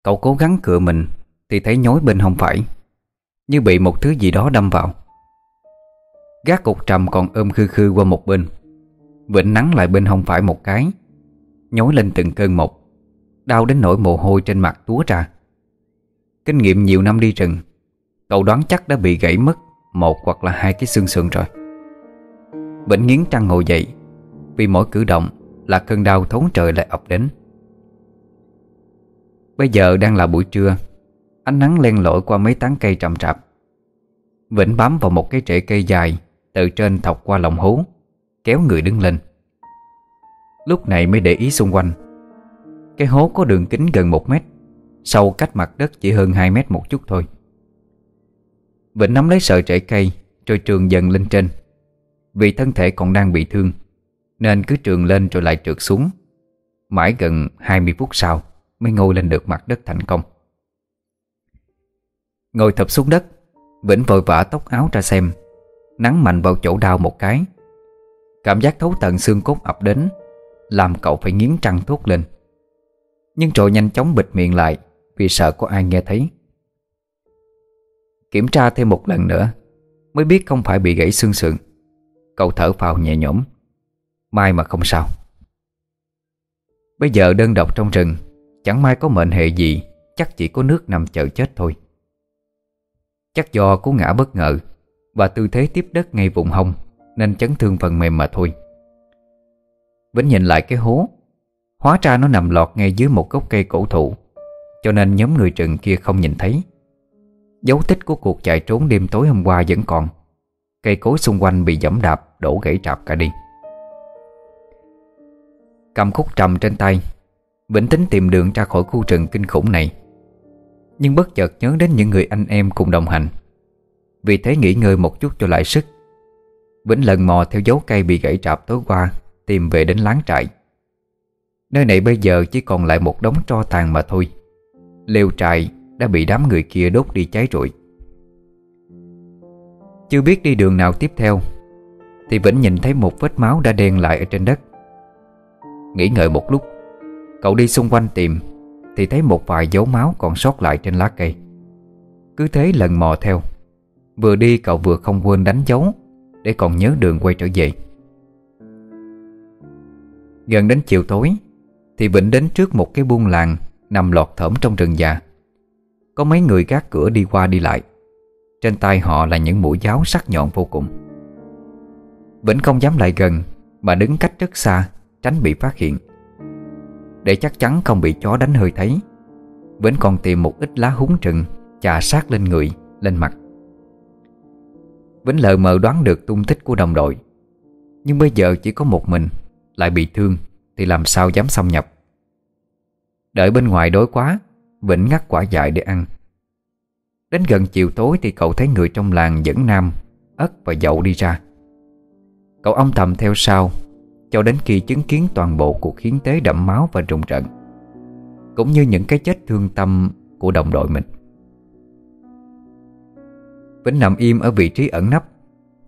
Cậu cố gắng cựa mình Thì thấy nhói bên hông phải, Như bị một thứ gì đó đâm vào. Gác cục trầm còn ôm khư khư qua một bên. Vĩnh nắng lại bên hông phải một cái, Nhói lên từng cơn một Đau đến nỗi mồ hôi trên mặt túa ra. Kinh nghiệm nhiều năm đi rừng, Cậu đoán chắc đã bị gãy mất Một hoặc là hai cái xương sườn rồi. Bệnh nghiến trăng ngồi dậy, Vì mỗi cử động Là cơn đau thốn trời lại ập đến. Bây giờ đang là buổi trưa, Ánh nắng len lỏi qua mấy tán cây trầm trạp, Vĩnh bám vào một cái rễ cây dài Từ trên thọc qua lòng hố, Kéo người đứng lên. Lúc này mới để ý xung quanh, Cái hố có đường kính gần một mét Sâu cách mặt đất chỉ hơn 2 mét một chút thôi. Vĩnh nắm lấy sợi rễ cây, Rồi trường dần lên trên. Vì thân thể còn đang bị thương, Nên cứ trường lên rồi lại trượt xuống. Mãi gần 20 phút sau, Mới ngồi lên được mặt đất thành công. Ngồi thập xuống đất, Vĩnh vội vã tóc áo ra xem. Nắng mạnh vào chỗ đau một cái. Cảm giác thấu tận xương cốt ập đến, Làm cậu phải nghiến trăng thốt lên. Nhưng rồi nhanh chóng bịt miệng lại vì sợ có ai nghe thấy. Kiểm tra thêm một lần nữa, Mới biết không phải bị gãy xương sườn. Cậu thở phào nhẹ nhõm, Mai mà không sao. Bây giờ đơn độc trong rừng, Chẳng may có mệnh hệ gì, Chắc chỉ có nước nằm chờ chết thôi. Chắc do cú ngã bất ngờ, Và tư thế tiếp đất ngay vùng hông, Nên chấn thương phần mềm mà thôi. Vĩnh nhìn lại cái hố, Hóa ra nó nằm lọt ngay dưới một gốc cây cổ thụ cho nên nhóm người trừng kia không nhìn thấy. Dấu tích của cuộc chạy trốn đêm tối hôm qua vẫn còn. Cây cối xung quanh bị dẫm đạp, Đổ gãy trạp cả đi. Cầm khúc trầm trên tay. Vĩnh tính tìm đường ra khỏi khu rừng kinh khủng này. Nhưng bất chợt nhớ đến những người anh em cùng đồng hành. Vì thế nghỉ ngơi một chút cho lại sức. Vĩnh lần mò theo dấu cây bị gãy trạp tối qua, Tìm về đến láng trại. Nơi này bây giờ chỉ còn lại một đống tro tàn mà thôi. Lều trại đã bị đám người kia đốt đi cháy rụi. Chưa biết đi đường nào tiếp theo, Thì Vĩnh nhìn thấy một vết máu đã đen lại ở trên đất. Nghĩ ngợi một lúc, Cậu đi xung quanh tìm, Thì thấy một vài dấu máu còn sót lại trên lá cây. Cứ thế lần mò theo, Vừa đi cậu vừa không quên đánh dấu, Để còn nhớ đường quay trở về. Gần đến chiều tối, Thì Vĩnh đến trước một cái buôn làng Nằm lọt thởm trong rừng già. Có mấy người gác cửa đi qua đi lại. Trên tay họ là những mũi giáo sắc nhọn vô cùng. Vĩnh không dám lại gần Mà đứng cách rất xa Tránh bị phát hiện. Để chắc chắn không bị chó đánh hơi thấy Vĩnh còn tìm một ít lá húng rừng Chà sát lên người, lên mặt. Vĩnh lờ mờ đoán được tung tích của đồng đội. Nhưng bây giờ chỉ có một mình Lại bị thương Thì làm sao dám xâm nhập? Đợi bên ngoài đói quá, Vĩnh ngắt quả dại để ăn. Đến gần chiều tối thì cậu thấy người trong làng dẫn Nam, Ất và dậu đi ra. Cậu âm thầm theo sau, Cho đến khi chứng kiến toàn bộ cuộc hiến tế đẫm máu và rùng trận Cũng như những cái chết thương tâm của đồng đội mình. Vĩnh nằm im ở vị trí ẩn nấp,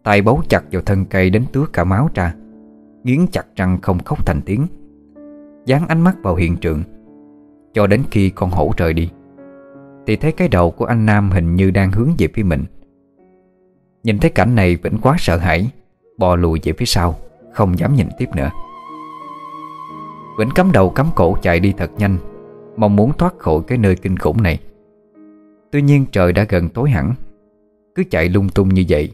tay bấu chặt vào thân cây đến tứa cả máu ra, Nghiến chặt răng không khóc thành tiếng. Dán ánh mắt vào hiện trường cho đến khi con hổ rời đi. Thì thấy cái đầu của anh Nam hình như đang hướng về phía mình. Nhìn thấy cảnh này vẫn quá sợ hãi, Bò lùi về phía sau, Không dám nhìn tiếp nữa. Vĩnh cắm đầu cắm cổ chạy đi thật nhanh, Mong muốn thoát khỏi cái nơi kinh khủng này. Tuy nhiên trời đã gần tối hẳn, Cứ chạy lung tung như vậy,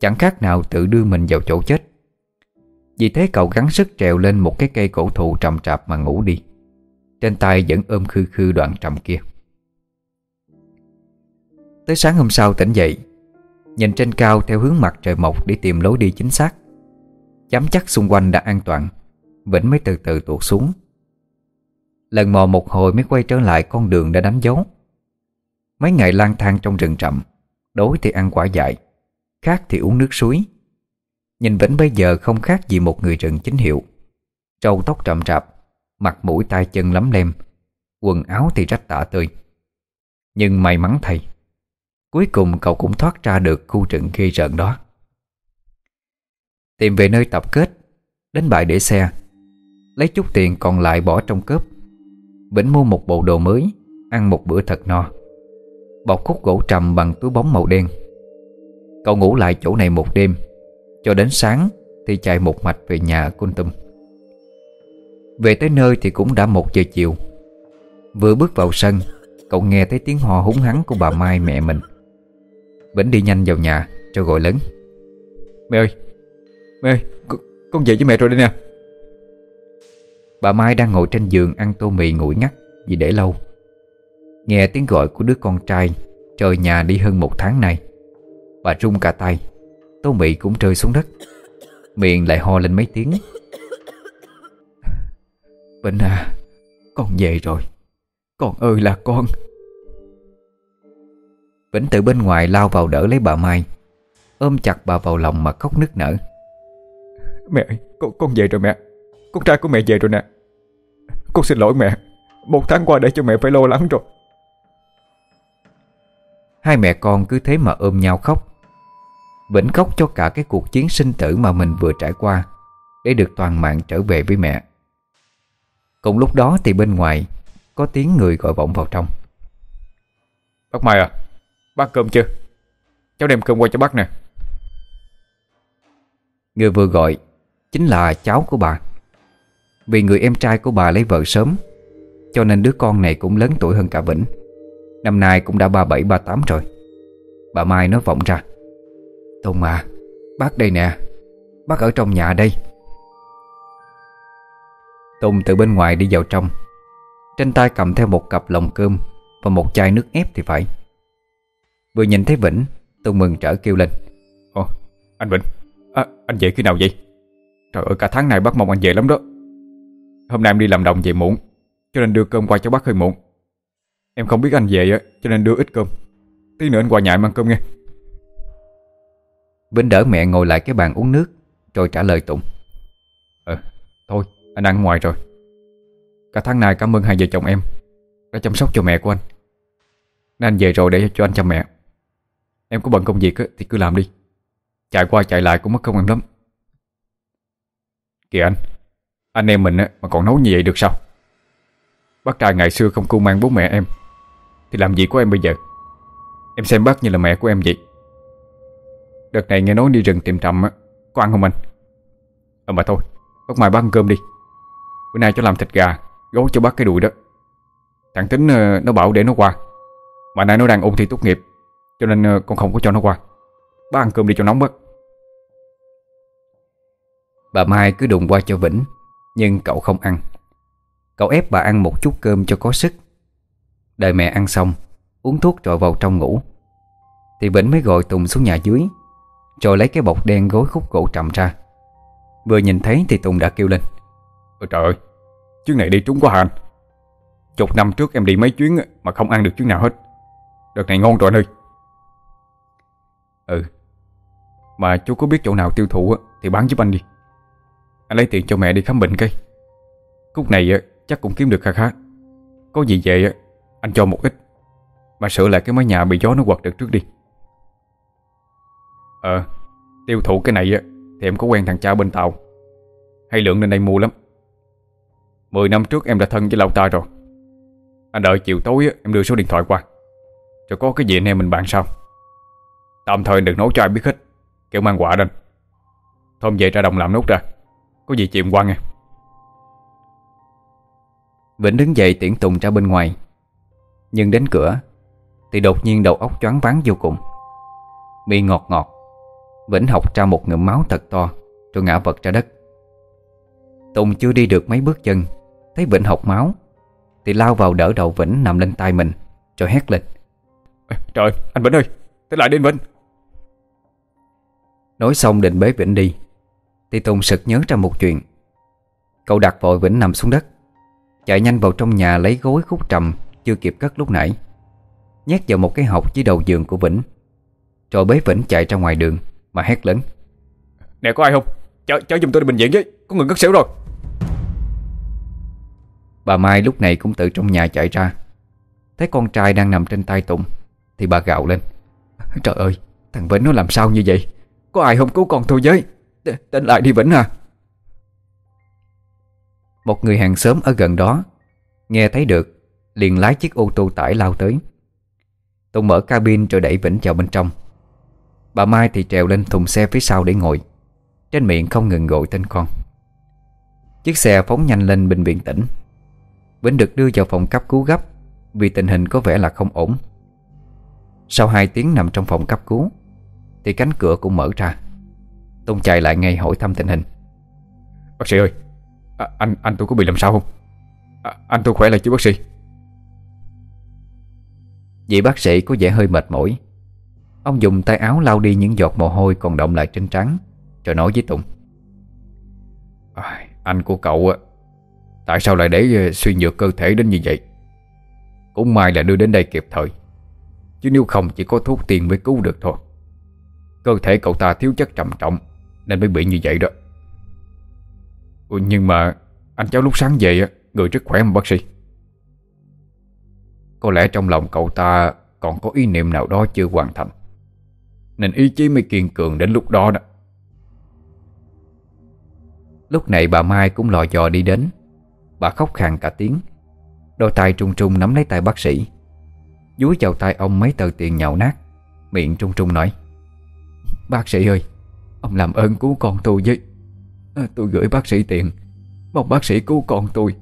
Chẳng khác nào tự đưa mình vào chỗ chết. Vì thế cậu gắng sức trèo lên một cái cây cổ thụ trầm trạp mà ngủ đi. Trên tay vẫn ôm khư khư đoạn trầm kia. Tới sáng hôm sau tỉnh dậy, Nhìn trên cao theo hướng mặt trời mọc để tìm lối đi chính xác. Chám chắc xung quanh đã an toàn, Vĩnh mới từ từ tuột xuống. Lần mò một hồi mới quay trở lại con đường đã đánh dấu. Mấy ngày lang thang trong rừng rậm Đói thì ăn quả dại Khát thì uống nước suối. Nhìn Vĩnh bây giờ không khác gì một người rừng chính hiệu. Trâu tóc rậm rạp Mặt mũi tay chân lắm lem, Quần áo thì rách tả tươi Nhưng may mắn thay Cuối cùng cậu cũng thoát ra được khu rừng ghê rợn đó. Tìm về nơi tập kết, Đến bãi để xe, Lấy chút tiền còn lại bỏ trong cớp Bỉnh mua một bộ đồ mới, Ăn một bữa thật no. Bọc khúc gỗ trầm bằng túi bóng màu đen. Cậu ngủ lại chỗ này một đêm, Cho đến sáng Thì chạy một mạch về nhà Côn Tum về tới nơi thì cũng đã một giờ chiều. Vừa bước vào sân Cậu nghe thấy tiếng hò húng hắn của bà Mai mẹ mình. Vĩnh đi nhanh vào nhà Cho gọi lớn. Mẹ ơi Mẹ ơi con, con về với mẹ rồi đây nè. Bà Mai đang ngồi trên giường ăn tô mì nguội ngắt Vì để lâu. Nghe tiếng gọi của đứa con trai Trời nhà đi hơn một tháng nay. Bà rung cả tay Tô mì cũng rơi xuống đất. Miệng lại ho lên mấy tiếng Bình à Con về rồi. Con ơi là con. Vĩnh từ bên ngoài lao vào đỡ lấy bà Mai. Ôm chặt bà vào lòng mà khóc nức nở. Mẹ ơi con, con về rồi mẹ. Con trai của mẹ về rồi nè. Con xin lỗi mẹ. Một tháng qua để cho mẹ phải lo lắng rồi. Hai mẹ con cứ thế mà ôm nhau khóc. Vĩnh khóc cho cả cái cuộc chiến sinh tử mà mình vừa trải qua Để được toàn mạng trở về với mẹ Cùng lúc đó thì bên ngoài Có tiếng người gọi vọng vào trong. Bác Mai à Bác cơm chưa? Cháu đem cơm qua cho bác nè. Người vừa gọi Chính là cháu của bà. Vì người em trai của bà lấy vợ sớm Cho nên đứa con này cũng lớn tuổi hơn cả Vĩnh. Năm nay cũng đã 37-38 rồi. Bà Mai nói vọng ra. Tùng à Bác đây nè. Bác ở trong nhà đây Tùng từ bên ngoài đi vào trong. Trên tay cầm theo một cặp lồng cơm Và một chai nước ép thì phải. Vừa nhìn thấy Vĩnh Tùng mừng trở kêu lên. Ồ anh Vĩnh à, Anh về khi nào vậy? Trời ơi cả tháng này bác mong anh về lắm đó. Hôm nay em đi làm đồng về muộn Cho nên đưa cơm qua cho bác hơi muộn. Em không biết anh về á Cho nên đưa ít cơm. Tí nữa anh qua nhà em ăn cơm nghe. Vĩnh đỡ mẹ ngồi lại cái bàn uống nước Rồi trả lời Tụng Ờ thôi anh ăn ngoài rồi. Cả tháng này cảm ơn hai vợ chồng em Đã chăm sóc cho mẹ của anh. Nên anh về rồi để cho anh chăm mẹ. Em có bận công việc thì cứ làm đi. Chạy qua chạy lại cũng mất công em lắm. Kìa anh Anh em mình mà còn nấu như vậy được sao? Bác trai ngày xưa không cưu mang bố mẹ em, Thì làm gì của em bây giờ? Em xem bác như là mẹ của em vậy. Đợt này nghe nói đi rừng tìm trầm Có ăn không anh? Ờ mà thôi, Bác mai bác ăn cơm đi. Bữa nay cho làm thịt gà, Gấu cho bác cái đùi đó. Thằng Tính ờ, nó bảo để nó qua. Mà nay nó đang ôn thi tốt nghiệp, Cho nên ờ, con không có cho nó qua. Bác ăn cơm đi cho nóng bác. Bà Mai cứ đụng qua cho Vĩnh, Nhưng cậu không ăn. Cậu ép bà ăn một chút cơm cho có sức. Đợi mẹ ăn xong, Uống thuốc rồi vào trong ngủ. Thì Vĩnh mới gọi Tùng xuống nhà dưới, Rồi lấy cái bọc đen gối khúc gỗ trầm ra. Vừa nhìn thấy thì Tùng đã kêu lên. Ôi trời ơi, Chuyến này đi trúng quá hả anh? Chục năm trước em đi mấy chuyến mà không ăn được chuyến nào hết. Đợt này ngon rồi anh ơi. Ừ Mà chú có biết chỗ nào tiêu thụ Thì bán giúp anh đi. Anh lấy tiền cho mẹ đi khám bệnh cây Cúc này chắc cũng kiếm được khá khá. Có gì về anh cho một ít. Mà sửa lại cái mái nhà bị gió nó quật được trước đi. Ờ Tiêu thụ cái này Thì em có quen thằng cha bên tàu. Hay lượng lên đây mua lắm. Mười năm trước em đã thân với lão ta rồi. Anh đợi chiều tối em đưa số điện thoại qua. Rồi có cái gì anh em mình bàn sau. Tạm thời đừng nói cho ai biết hết Kiểu mang quả lên. Thôi về ra đồng làm nốt ra. Có gì chịu qua nghe. Vĩnh đứng dậy tiễn Tùng ra bên ngoài. Nhưng đến cửa, Thì đột nhiên đầu óc choáng váng vô cùng. Mi ngọt ngọt, Vĩnh học ra một ngụm máu thật to, Rồi ngã vật ra đất. Tùng chưa đi được mấy bước chân Thấy Vĩnh học máu Thì lao vào đỡ đầu Vĩnh nằm lên tay mình Rồi hét lên. Trời anh Vĩnh ơi Tới lại đi anh Vĩnh. Nói xong định bế Vĩnh đi Thì Tùng sực nhớ ra một chuyện. Cậu đặt vội Vĩnh nằm xuống đất Chạy nhanh vào trong nhà lấy gối khúc trầm Chưa kịp cất lúc nãy. Nhét vào một cái hộp dưới đầu giường của Vĩnh Rồi bế Vĩnh chạy ra ngoài đường Mà hét lớn. Nè có ai không? Chở, chở giùm tôi đi bệnh viện với Có người ngất xỉu rồi Bà Mai lúc này cũng từ trong nhà chạy ra. Thấy con trai đang nằm trên tay Tùng Thì bà gạo lên. Trời ơi, thằng Vĩnh nó làm sao như vậy? Có ai không cứu con tôi với? Tên lại đi Vĩnh à. Một người hàng xóm ở gần đó Nghe thấy được, Liền lái chiếc ô tô tải lao tới. Tùng mở cabin rồi đẩy Vĩnh vào bên trong. Bà Mai thì trèo lên thùng xe phía sau để ngồi, Trên miệng không ngừng gọi tên con. Chiếc xe phóng nhanh lên bệnh viện tỉnh. Vĩnh được đưa vào phòng cấp cứu gấp Vì tình hình có vẻ là không ổn. Sau 2 tiếng nằm trong phòng cấp cứu Thì cánh cửa cũng mở ra. Tùng chạy lại ngay hỏi thăm tình hình. Bác sĩ ơi à, Anh anh tôi có bị làm sao không? À, Anh tôi khỏe lại chứ bác sĩ? Vị bác sĩ có vẻ hơi mệt mỏi. Ông dùng tay áo lau đi những giọt mồ hôi còn động lại trên trán Rồi nói với Tùng. À, Anh của cậu Tại sao lại để ờ, suy nhược cơ thể đến như vậy? Cũng may là đưa đến đây kịp thời Chứ nếu không chỉ có thuốc tiền mới cứu được thôi. Cơ thể cậu ta thiếu chất trầm trọng Nên mới bị như vậy đó. Ủa, Nhưng mà Anh cháu lúc sáng về Người rất khỏe mà bác sĩ. Có lẽ trong lòng cậu ta Còn có ý niệm nào đó chưa hoàn thành Nên ý chí mới kiên cường đến lúc đó đó. Lúc này bà Mai cũng lò dò đi đến Bà khóc khàn cả tiếng. Đôi tay trung trung nắm lấy tay bác sĩ. Dúi vào tay ông mấy tờ tiền nhạo nát. Miệng trung trung nói Bác sĩ ơi Ông làm ơn cứu con tôi với. À, Tôi gửi bác sĩ tiền. Mong bác sĩ cứu con tôi.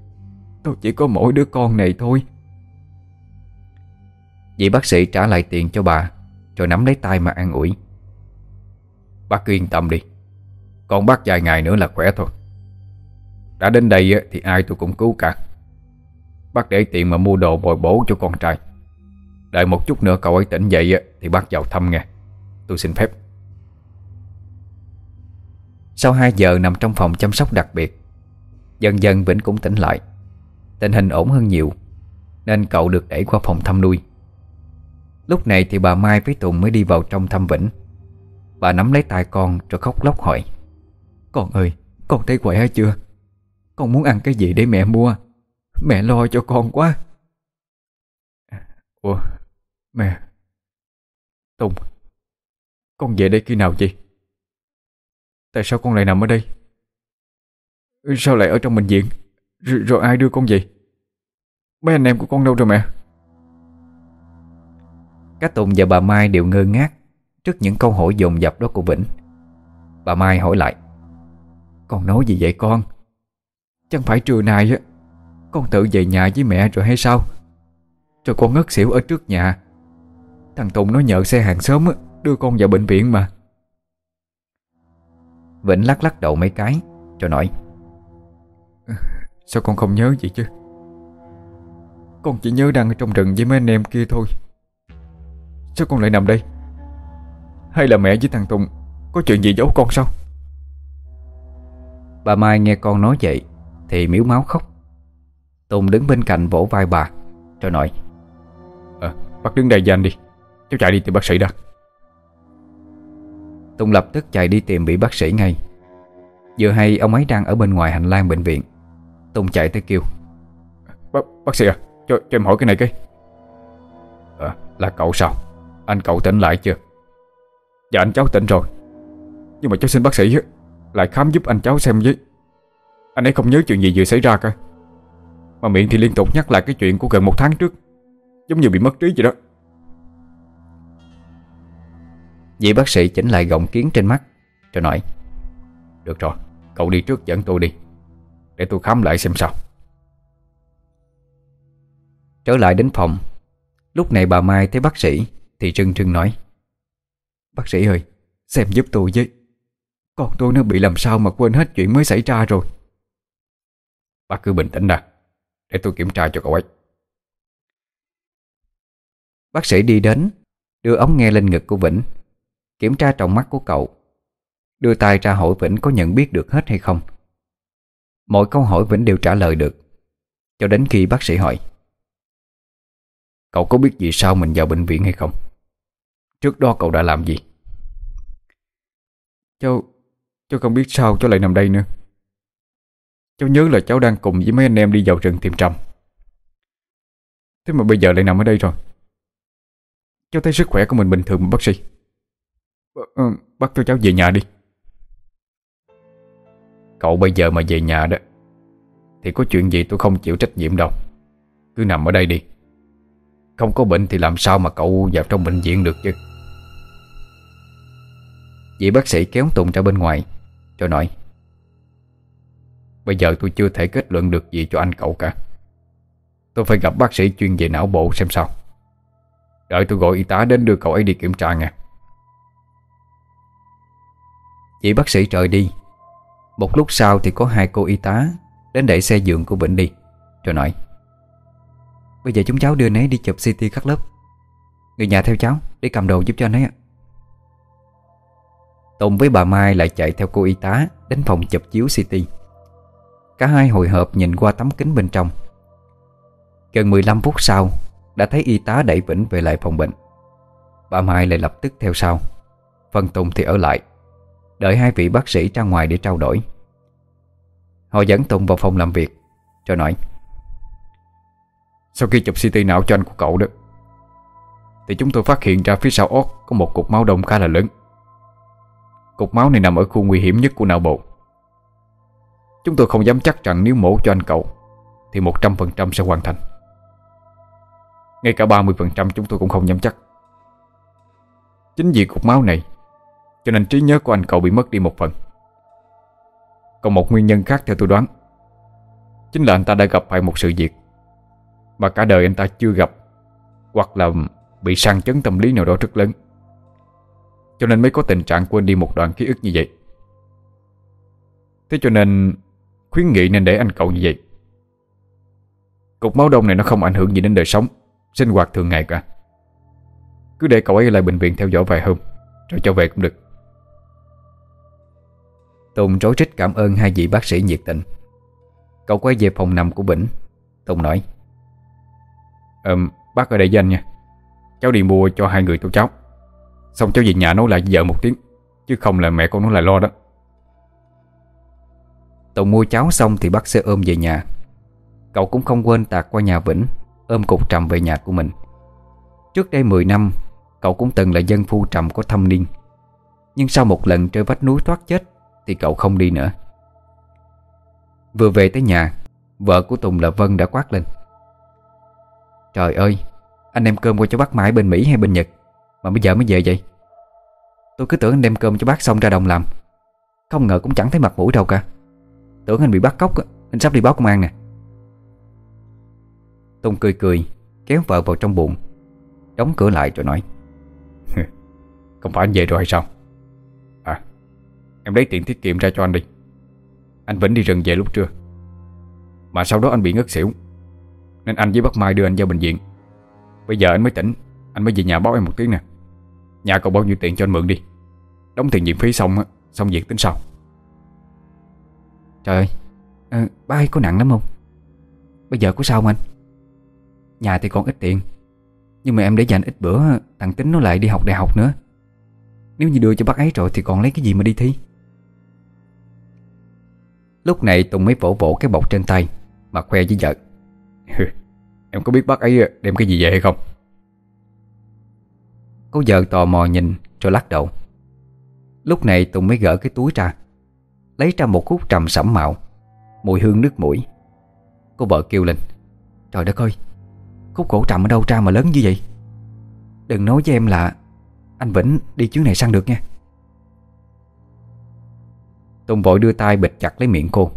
Tôi chỉ có mỗi đứa con này thôi. Vị bác sĩ trả lại tiền cho bà Rồi nắm lấy tay mà an ủi Bác cứ yên tâm đi. Con bác vài ngày nữa là khỏe thôi. Đã đến đây thì ai tôi cũng cứu cả. Bác để tiền mà mua đồ bồi bổ cho con trai. Đợi một chút nữa cậu ấy tỉnh dậy Thì bác vào thăm nghe. Tôi xin phép. Sau 2 giờ nằm trong phòng chăm sóc đặc biệt Dần dần Vĩnh cũng tỉnh lại. Tình hình ổn hơn nhiều Nên cậu được đẩy qua phòng thăm nuôi. Lúc này thì bà Mai với Tùng mới đi vào trong thăm Vĩnh. Bà nắm lấy tay con rồi khóc lóc hỏi. Con ơi, con thấy khỏe chưa? Con muốn ăn cái gì để mẹ mua? Mẹ lo cho con quá à, Ủa, mẹ Tùng Con về đây khi nào vậy? Tại sao con lại nằm ở đây? Sao lại ở trong bệnh viện? R rồi ai đưa con về? Mấy anh em của con đâu rồi mẹ? Các Tùng và bà Mai đều ngơ ngác Trước những câu hỏi dồn dập đó của Vĩnh Bà Mai hỏi lại Con nói gì vậy con Chẳng phải trưa nay á Con tự về nhà với mẹ rồi hay sao? Rồi con ngất xỉu ở trước nhà. Thằng Tùng nó nhờ xe hàng xóm á Đưa con vào bệnh viện mà. Vĩnh lắc lắc đầu mấy cái Rồi nói Sao con không nhớ gì chứ? Con chỉ nhớ đang ở trong rừng với mấy anh em kia thôi. Sao con lại nằm đây? Hay là mẹ với thằng Tùng Có chuyện gì giấu con sao? Bà Mai nghe con nói vậy Thì miếu máu khóc. Tùng đứng bên cạnh vỗ vai bà Rồi nói à, Bác đứng đây với anh đi Cháu chạy đi tìm bác sĩ đã. Tùng lập tức chạy đi tìm vị bác sĩ ngay. Vừa hay ông ấy đang ở bên ngoài hành lang bệnh viện. Tùng chạy tới kêu Bác, bác sĩ à cho, cho em hỏi cái này cái. À, Là cậu sao? Anh cậu tỉnh lại chưa? Dạ anh cháu tỉnh rồi. Nhưng mà cháu xin bác sĩ Lại khám giúp anh cháu xem với anh ấy không nhớ chuyện gì vừa xảy ra cả. Mà miệng thì liên tục nhắc lại cái chuyện của gần một tháng trước. Giống như bị mất trí vậy đó. Vị bác sĩ chỉnh lại gọng kiến trên mắt Rồi nói Được rồi, cậu đi trước dẫn tôi đi Để tôi khám lại xem sao. Trở lại đến phòng Lúc này bà Mai thấy bác sĩ Thì trưng trưng nói Bác sĩ ơi Xem giúp tôi với. Con tôi nó bị làm sao mà quên hết chuyện mới xảy ra rồi. Bác cứ bình tĩnh nè Để tôi kiểm tra cho cậu ấy Bác sĩ đi đến Đưa ống nghe lên ngực của Vĩnh Kiểm tra trong mắt của cậu Đưa tay ra hỏi Vĩnh có nhận biết được hết hay không Mọi câu hỏi Vĩnh đều trả lời được Cho đến khi bác sĩ hỏi Cậu có biết vì sao mình vào bệnh viện hay không? Trước đó cậu đã làm gì? Cháu Cháu không biết sao cháu lại nằm đây nữa Cháu nhớ là cháu đang cùng với mấy anh em đi vào rừng tìm trầm. Thế mà bây giờ lại nằm ở đây rồi. Cháu thấy sức khỏe của mình bình thường mà, bác sĩ. Ờ, ờ, B Bác cho cháu về nhà đi. Cậu bây giờ mà về nhà đó, Thì có chuyện gì tôi không chịu trách nhiệm đâu. Cứ nằm ở đây đi. Không có bệnh thì làm sao mà cậu vào trong bệnh viện được chứ? Vị bác sĩ kéo Tùng ra bên ngoài Rồi nói Bây giờ tôi chưa thể kết luận được gì cho anh cậu cả. Tôi phải gặp bác sĩ chuyên về não bộ xem sao. Đợi tôi gọi y tá đến đưa cậu ấy đi kiểm tra nha. Chị bác sĩ trời đi. Một lúc sau thì có hai cô y tá Đến đẩy xe giường của bệnh đi, Rồi nói, Bây giờ chúng cháu đưa anh ấy đi chụp CT các lớp. Người nhà theo cháu Để cầm đồ giúp cho anh ấy Tùng với bà Mai lại chạy theo cô y tá Đến phòng chụp chiếu CT Cả hai hồi hộp nhìn qua tấm kính bên trong. Gần 15 phút sau, Đã thấy y tá đẩy Vĩnh về lại phòng bệnh. Bà Mai lại lập tức theo sau. Phần Tùng thì ở lại, Đợi hai vị bác sĩ ra ngoài để trao đổi. Họ dẫn Tùng vào phòng làm việc, cho nói, Sau khi chụp CT não cho anh của cậu đó, Thì chúng tôi phát hiện ra phía sau ốt Có một cục máu đông khá là lớn. Cục máu này nằm ở khu nguy hiểm nhất của não bộ. Chúng tôi không dám chắc rằng nếu mổ cho anh cậu, Thì 100% sẽ hoàn thành. Ngay cả 30% chúng tôi cũng không dám chắc. Chính vì cục máu này, Cho nên trí nhớ của anh cậu bị mất đi một phần. Còn một nguyên nhân khác theo tôi đoán, Chính là anh ta đã gặp phải một sự việc Mà cả đời anh ta chưa gặp, Hoặc là bị sang chấn tâm lý nào đó rất lớn. Cho nên mới có tình trạng quên đi một đoạn ký ức như vậy. Thế cho nên Khuyến nghị nên để anh cậu như vậy. Cục máu đông này nó không ảnh hưởng gì đến đời sống Sinh hoạt thường ngày cả. Cứ để cậu ấy lại bệnh viện theo dõi vài hôm Rồi cho về cũng được. Tùng rối trích cảm ơn hai vị bác sĩ nhiệt tình. Cậu quay về phòng nằm của bỉnh. Tùng nói. Ừm, bác ở đây với anh nha. Cháu đi mua cho hai người tụi cháu. Xong cháu về nhà nói lại với vợ một tiếng Chứ không là mẹ con nó lại lo đó. Tùng mua cháo xong thì bắt xe ôm về nhà. Cậu cũng không quên tạt qua nhà Vĩnh, Ôm cục trầm về nhà của mình. Trước đây 10 năm, Cậu cũng từng là dân phu trầm có thâm niên. Nhưng sau một lần chơi vách núi thoát chết Thì cậu không đi nữa. Vừa về tới nhà, Vợ của Tùng là Vân đã quát lên. Trời ơi, Anh đem cơm qua cho bác mãi bên Mỹ hay bên Nhật? Mà bây giờ mới về vậy? Tôi cứ tưởng anh đem cơm cho bác xong ra đồng làm. Không ngờ cũng chẳng thấy mặt mũi đâu cả. Tưởng anh bị bắt cóc Anh sắp đi báo công an nè. Tùng cười cười, Kéo vợ vào trong bụng. Đóng cửa lại rồi nói. *laughs* Không phải anh về rồi hay sao? À Em lấy tiền tiết kiệm ra cho anh đi. Anh Vĩnh đi rừng về lúc trưa. Mà sau đó anh bị ngất xỉu. Nên anh với bác Mai đưa anh vào bệnh viện. Bây giờ anh mới tỉnh. Anh mới về nhà báo em một tiếng nè. Nhà cậu bao nhiêu tiền cho anh mượn đi. Đóng tiền viện phí xong Xong việc tính sau. Trời ơi. À, Ba ấy có nặng lắm không? Bây giờ có sao không anh? Nhà thì còn ít tiền Nhưng mà em để dành ít bữa Thằng Tính nó lại đi học đại học nữa. Nếu như đưa cho bác ấy rồi Thì còn lấy cái gì mà đi thi? Lúc này Tùng mới vỗ vỗ cái bọc trên tay Mà khoe với vợ. Em có biết bác ấy đem cái gì về hay không? Cô vợ tò mò nhìn Rồi lắc đầu. Lúc này Tùng mới gỡ cái túi ra Lấy ra một khúc trầm sẫm mạo. Mùi hương nước mũi. Cô vợ kêu lên, Trời đất ơi, Khúc gỗ trầm ở đâu ra mà lớn như vậy? Đừng nói với em là Anh Vĩnh đi chuyến này sang được nha. Tùng vội đưa tay bịt chặt lấy miệng cô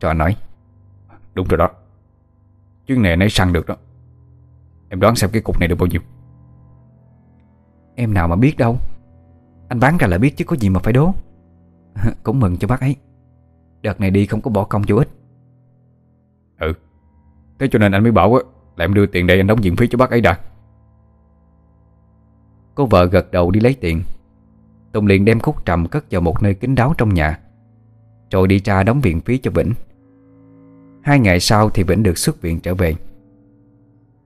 Rồi nói, Đúng rồi đó, Chuyến này nấy săn được đó. Em đoán xem cái cục này được bao nhiêu? Em nào mà biết đâu, Anh bán ra là biết chứ có gì mà phải đố. *laughs* Cũng mừng cho bác ấy. Đợt này đi không có bỏ công vô ích. Ừ. Thế cho nên anh mới bảo á Là em đưa tiền đây anh đóng viện phí cho bác ấy đã. Cô vợ gật đầu đi lấy tiền. Tùng liền đem khúc trầm cất vào một nơi kín đáo trong nhà Rồi đi ra đóng viện phí cho Vĩnh. Hai ngày sau thì Vĩnh được xuất viện trở về.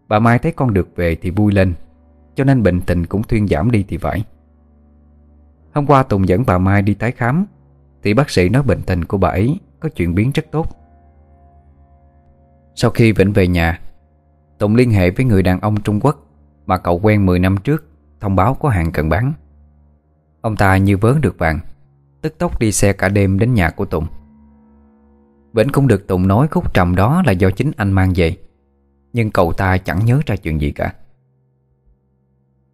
Bà Mai thấy con được về thì vui lên Cho nên bệnh tình cũng thuyên giảm đi thì phải. Hôm qua Tùng dẫn bà Mai đi tái khám thì bác sĩ nói bệnh tình của bà ấy Có chuyển biến rất tốt. Sau khi Vĩnh về nhà, Tùng liên hệ với người đàn ông Trung Quốc Mà cậu quen 10 năm trước, Thông báo có hàng cần bán. Ông ta như vớn được vàng, Tức tốc đi xe cả đêm đến nhà của Tùng. Vĩnh cũng được Tùng nói khúc trầm đó là do chính anh mang về, Nhưng cậu ta chẳng nhớ ra chuyện gì cả.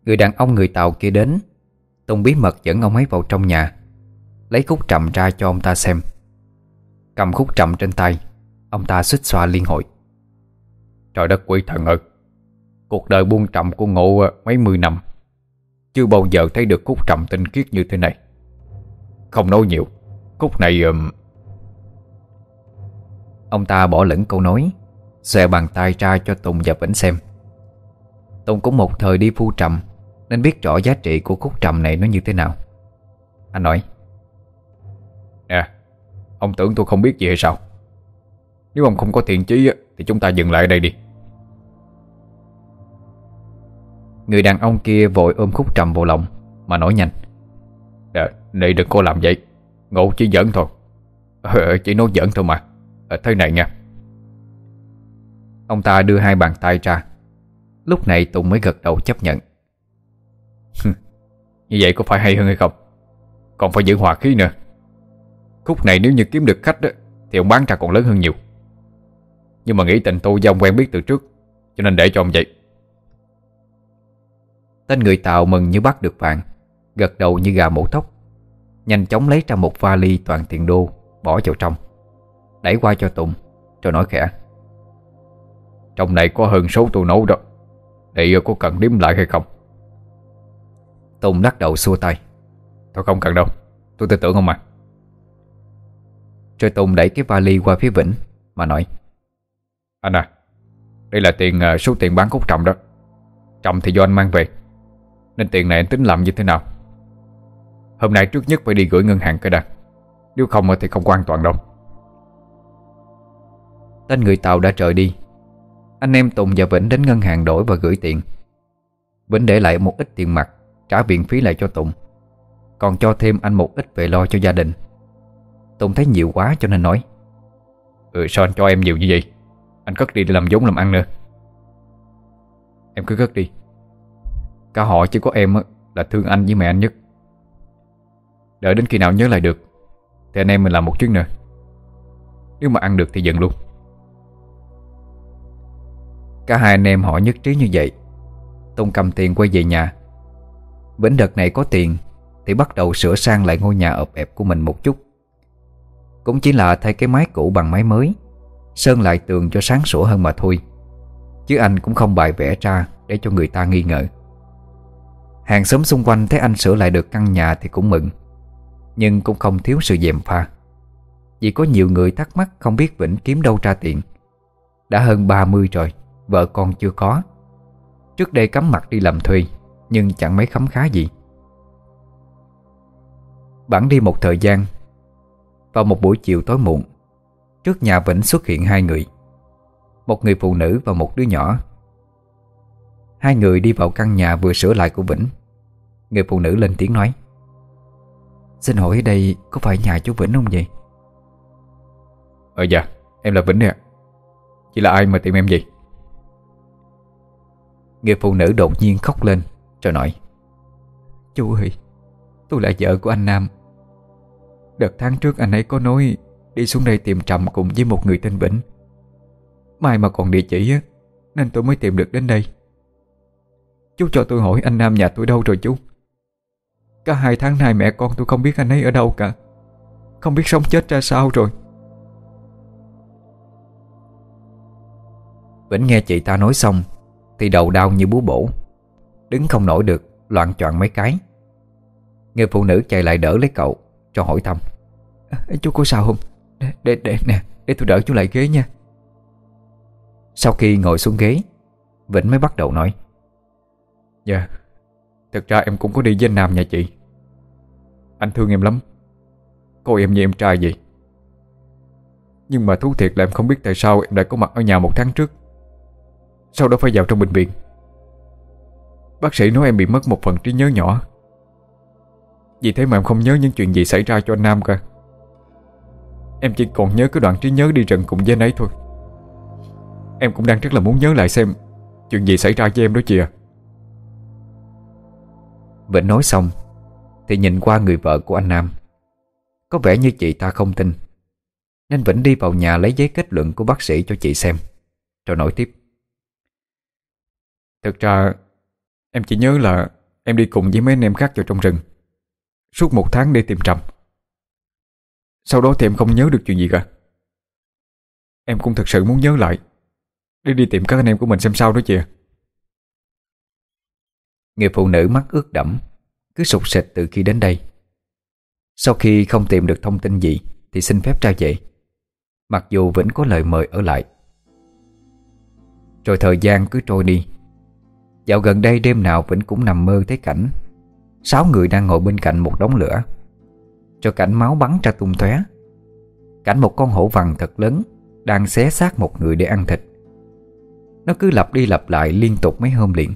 Người đàn ông người Tàu kia đến, Tùng bí mật dẫn ông ấy vào trong nhà. Lấy khúc trầm ra cho ông ta xem. Cầm khúc trầm trên tay, Ông ta xích xoa liên hội. Trời đất quỷ thần ơi, Cuộc đời buông trầm của ngộ à, mấy mươi năm. Chưa bao giờ thấy được khúc trầm tinh khiết như thế này. Không nói nhiều, Khúc này um... Ông ta bỏ lửng câu nói, Xòe bàn tay ra cho Tùng và Vĩnh xem. Tùng cũng một thời đi phu trầm, Nên biết rõ giá trị của khúc trầm này nó như thế nào. Anh nói Ông tưởng tôi không biết gì hay sao? Nếu ông không có thiện chí Thì chúng ta dừng lại ở đây đi. Người đàn ông kia vội ôm khúc trầm vào lòng Mà nói nhanh. À, này đừng có làm vậy. Ngộ chỉ giỡn thôi. À, Chỉ nói giỡn thôi mà. À, Thế này nha. Ông ta đưa hai bàn tay ra. Lúc này Tùng mới gật đầu chấp nhận. *laughs* Như vậy có phải hay hơn hay không? Còn phải giữ hòa khí nữa. Khúc này nếu như kiếm được khách đó, Thì ông bán ra còn lớn hơn nhiều. Nhưng mà nghĩ tình tôi với ông quen biết từ trước Cho nên để cho ông vậy. Tên người Tàu mừng như bắt được vàng Gật đầu như gà mổ tóc Nhanh chóng lấy ra một vali toàn tiền đô Bỏ vào trong. Đẩy qua cho Tùng Rồi nói khẽ. Trong này có hơn số tôi nấu đó Để có cần đếm lại hay không? Tùng lắc đầu xua tay. Thôi không cần đâu Tôi tin tưởng ông mà. Rồi Tùng đẩy cái vali qua phía Vĩnh Mà nói Anh à Đây là tiền à, số tiền bán cúc trầm đó. Trầm thì do anh mang về Nên tiền này anh tính làm như thế nào? Hôm nay trước nhất phải đi gửi ngân hàng cái đã Nếu không thì không quan toàn đâu. Tên người Tàu đã trời đi. Anh em Tùng và Vĩnh đến ngân hàng đổi và gửi tiền. Vĩnh để lại một ít tiền mặt Trả viện phí lại cho Tùng. Còn cho thêm anh một ít về lo cho gia đình Tùng thấy nhiều quá cho nên nói. Ừ sao anh cho em nhiều như vậy? Anh cất đi để làm vốn làm ăn nữa. Em cứ cất đi. Cả họ chỉ có em là thương anh với mẹ anh nhất. Đợi đến khi nào nhớ lại được, Thì anh em mình làm một chuyến nữa. Nếu mà ăn được thì dừng luôn. Cả hai anh em họ nhất trí như vậy. Tùng cầm tiền quay về nhà. Vĩnh đợt này có tiền, Thì bắt đầu sửa sang lại ngôi nhà ợp ẹp của mình một chút. Cũng chỉ là thay cái máy cũ bằng máy mới. Sơn lại tường cho sáng sủa hơn mà thôi. Chứ anh cũng không bài vẽ ra Để cho người ta nghi ngờ. Hàng xóm xung quanh thấy anh sửa lại được căn nhà thì cũng mừng. Nhưng cũng không thiếu sự dèm pha. Vì có nhiều người thắc mắc không biết Vĩnh kiếm đâu ra tiền. Đã hơn 30 rồi, Vợ con chưa có. Trước đây cắm mặt đi làm thuê, Nhưng chẳng mấy khấm khá gì. Bản đi một thời gian vào một buổi chiều tối muộn. Trước nhà Vĩnh xuất hiện hai người. Một người phụ nữ và một đứa nhỏ. Hai người đi vào căn nhà vừa sửa lại của Vĩnh. Người phụ nữ lên tiếng nói Xin hỏi đây có phải nhà chú Vĩnh không vậy? Ờ dạ Em là Vĩnh nè Chỉ là ai mà tìm em gì Người phụ nữ đột nhiên khóc lên Rồi nói Chú ơi Tôi là vợ của anh Nam Đợt tháng trước anh ấy có nói Đi xuống đây tìm Trầm cùng với một người tên Vĩnh. Mai mà còn địa chỉ á, Nên tôi mới tìm được đến đây. Chú cho tôi hỏi anh Nam nhà tôi đâu rồi chú? Cả hai tháng nay mẹ con tôi không biết anh ấy ở đâu cả. Không biết sống chết ra sao rồi. Vĩnh nghe chị ta nói xong, Thì đầu đau như búa bổ. Đứng không nổi được, Loạn choạng mấy cái. Người phụ nữ chạy lại đỡ lấy cậu. Cho hỏi thăm. À, Chú có sao không để, để, để, nè, để tôi đỡ chú lại ghế nha. Sau khi ngồi xuống ghế Vĩnh mới bắt đầu nói. Dạ Thật ra em cũng có đi với anh Nam nhà chị. Anh thương em lắm. Coi em như em trai vậy. Nhưng mà thú thiệt là em không biết tại sao em đã có mặt ở nhà một tháng trước. Sau đó phải vào trong bệnh viện. Bác sĩ nói em bị mất một phần trí nhớ nhỏ vì thế mà em không nhớ những chuyện gì xảy ra cho anh Nam cả? Em chỉ còn nhớ cái đoạn trí nhớ đi rừng cùng với anh ấy thôi. Em cũng đang rất là muốn nhớ lại xem Chuyện gì xảy ra với em đó chị à Vĩnh nói xong, Thì nhìn qua người vợ của anh Nam. Có vẻ như chị ta không tin, Nên Vĩnh đi vào nhà lấy giấy kết luận của bác sĩ cho chị xem, Rồi nói tiếp. Thực ra, Em chỉ nhớ là Em đi cùng với mấy anh em khác vào trong rừng. Suốt một tháng để tìm Trầm. Sau đó thì em không nhớ được chuyện gì cả. Em cũng thật sự muốn nhớ lại, Để đi tìm các anh em của mình xem sao đó chị Người phụ nữ mắt ướt đẫm, Cứ sụt sệt từ khi đến đây. Sau khi không tìm được thông tin gì, Thì xin phép ra về. Mặc dù vẫn có lời mời ở lại. Rồi thời gian cứ trôi đi. Dạo gần đây đêm nào Vĩnh cũng nằm mơ thấy cảnh. Sáu người đang ngồi bên cạnh một đống lửa. Cho cảnh máu bắn ra tung tóe. Cảnh một con hổ vằn thật lớn Đang xé xác một người để ăn thịt. Nó cứ lặp đi lặp lại liên tục mấy hôm liền.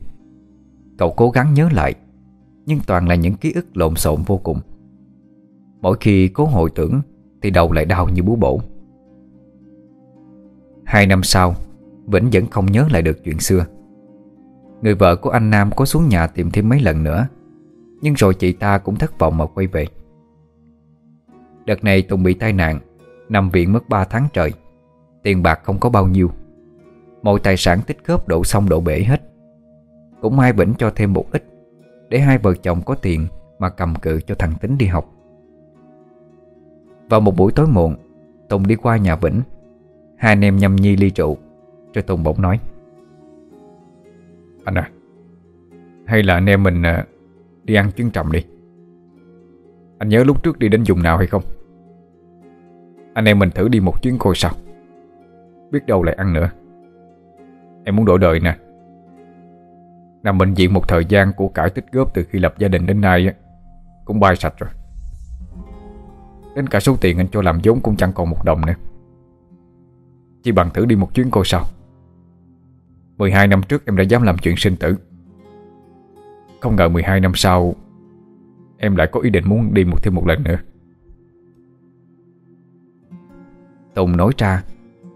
Cậu cố gắng nhớ lại, Nhưng toàn là những ký ức lộn xộn vô cùng. Mỗi khi cố hồi tưởng Thì đầu lại đau như bú bổ. Hai năm sau, Vĩnh vẫn không nhớ lại được chuyện xưa. Người vợ của anh Nam có xuống nhà tìm thêm mấy lần nữa. Nhưng rồi chị ta cũng thất vọng mà quay về. Đợt này Tùng bị tai nạn Nằm viện mất 3 tháng trời. Tiền bạc không có bao nhiêu. Mọi tài sản tích góp đổ xong đổ bể hết. Cũng may Vĩnh cho thêm một ít Để hai vợ chồng có tiền Mà cầm cự cho thằng Tính đi học. Vào một buổi tối muộn Tùng đi qua nhà Vĩnh. Hai anh em nhâm nhi ly rượu Rồi Tùng bỗng nói. Anh à Hay là anh em mình à, đi ăn trứng trầm đi. Anh nhớ lúc trước đi đến vùng nào hay không? Anh em mình thử đi một chuyến coi sao? Biết đâu lại ăn nữa. Em muốn đổi đời nè. Nằm bệnh viện một thời gian của cải tích góp từ khi lập gia đình đến nay Cũng bay sạch rồi. Đến cả số tiền anh cho làm vốn cũng chẳng còn một đồng nữa. Chỉ bằng thử đi một chuyến coi sao. 12 năm trước em đã dám làm chuyện sinh tử. Không ngờ 12 năm sau Em lại có ý định muốn đi một thêm một lần nữa. Tùng nói ra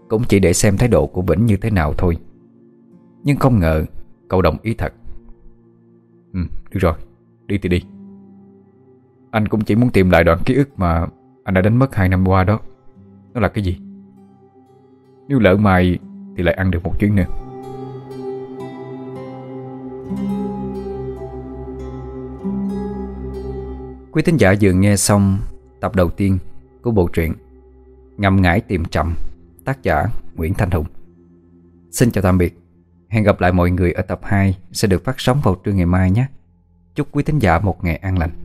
Cũng chỉ để xem thái độ của Vĩnh như thế nào thôi. Nhưng không ngờ Cậu đồng ý thật. Ừ, được rồi, đi thì đi. Anh cũng chỉ muốn tìm lại đoạn ký ức mà Anh đã đánh mất hai năm qua đó. Nó là cái gì? Nếu lỡ mai Thì lại ăn được một chuyến nữa. Quý thính giả vừa nghe xong tập đầu tiên của bộ truyện Ngầm ngải tìm trầm, Tác giả Nguyễn Thanh Hùng. Xin chào tạm biệt. Hẹn gặp lại mọi người ở tập 2 Sẽ được phát sóng vào trưa ngày mai nhé. Chúc quý thính giả một ngày an lành.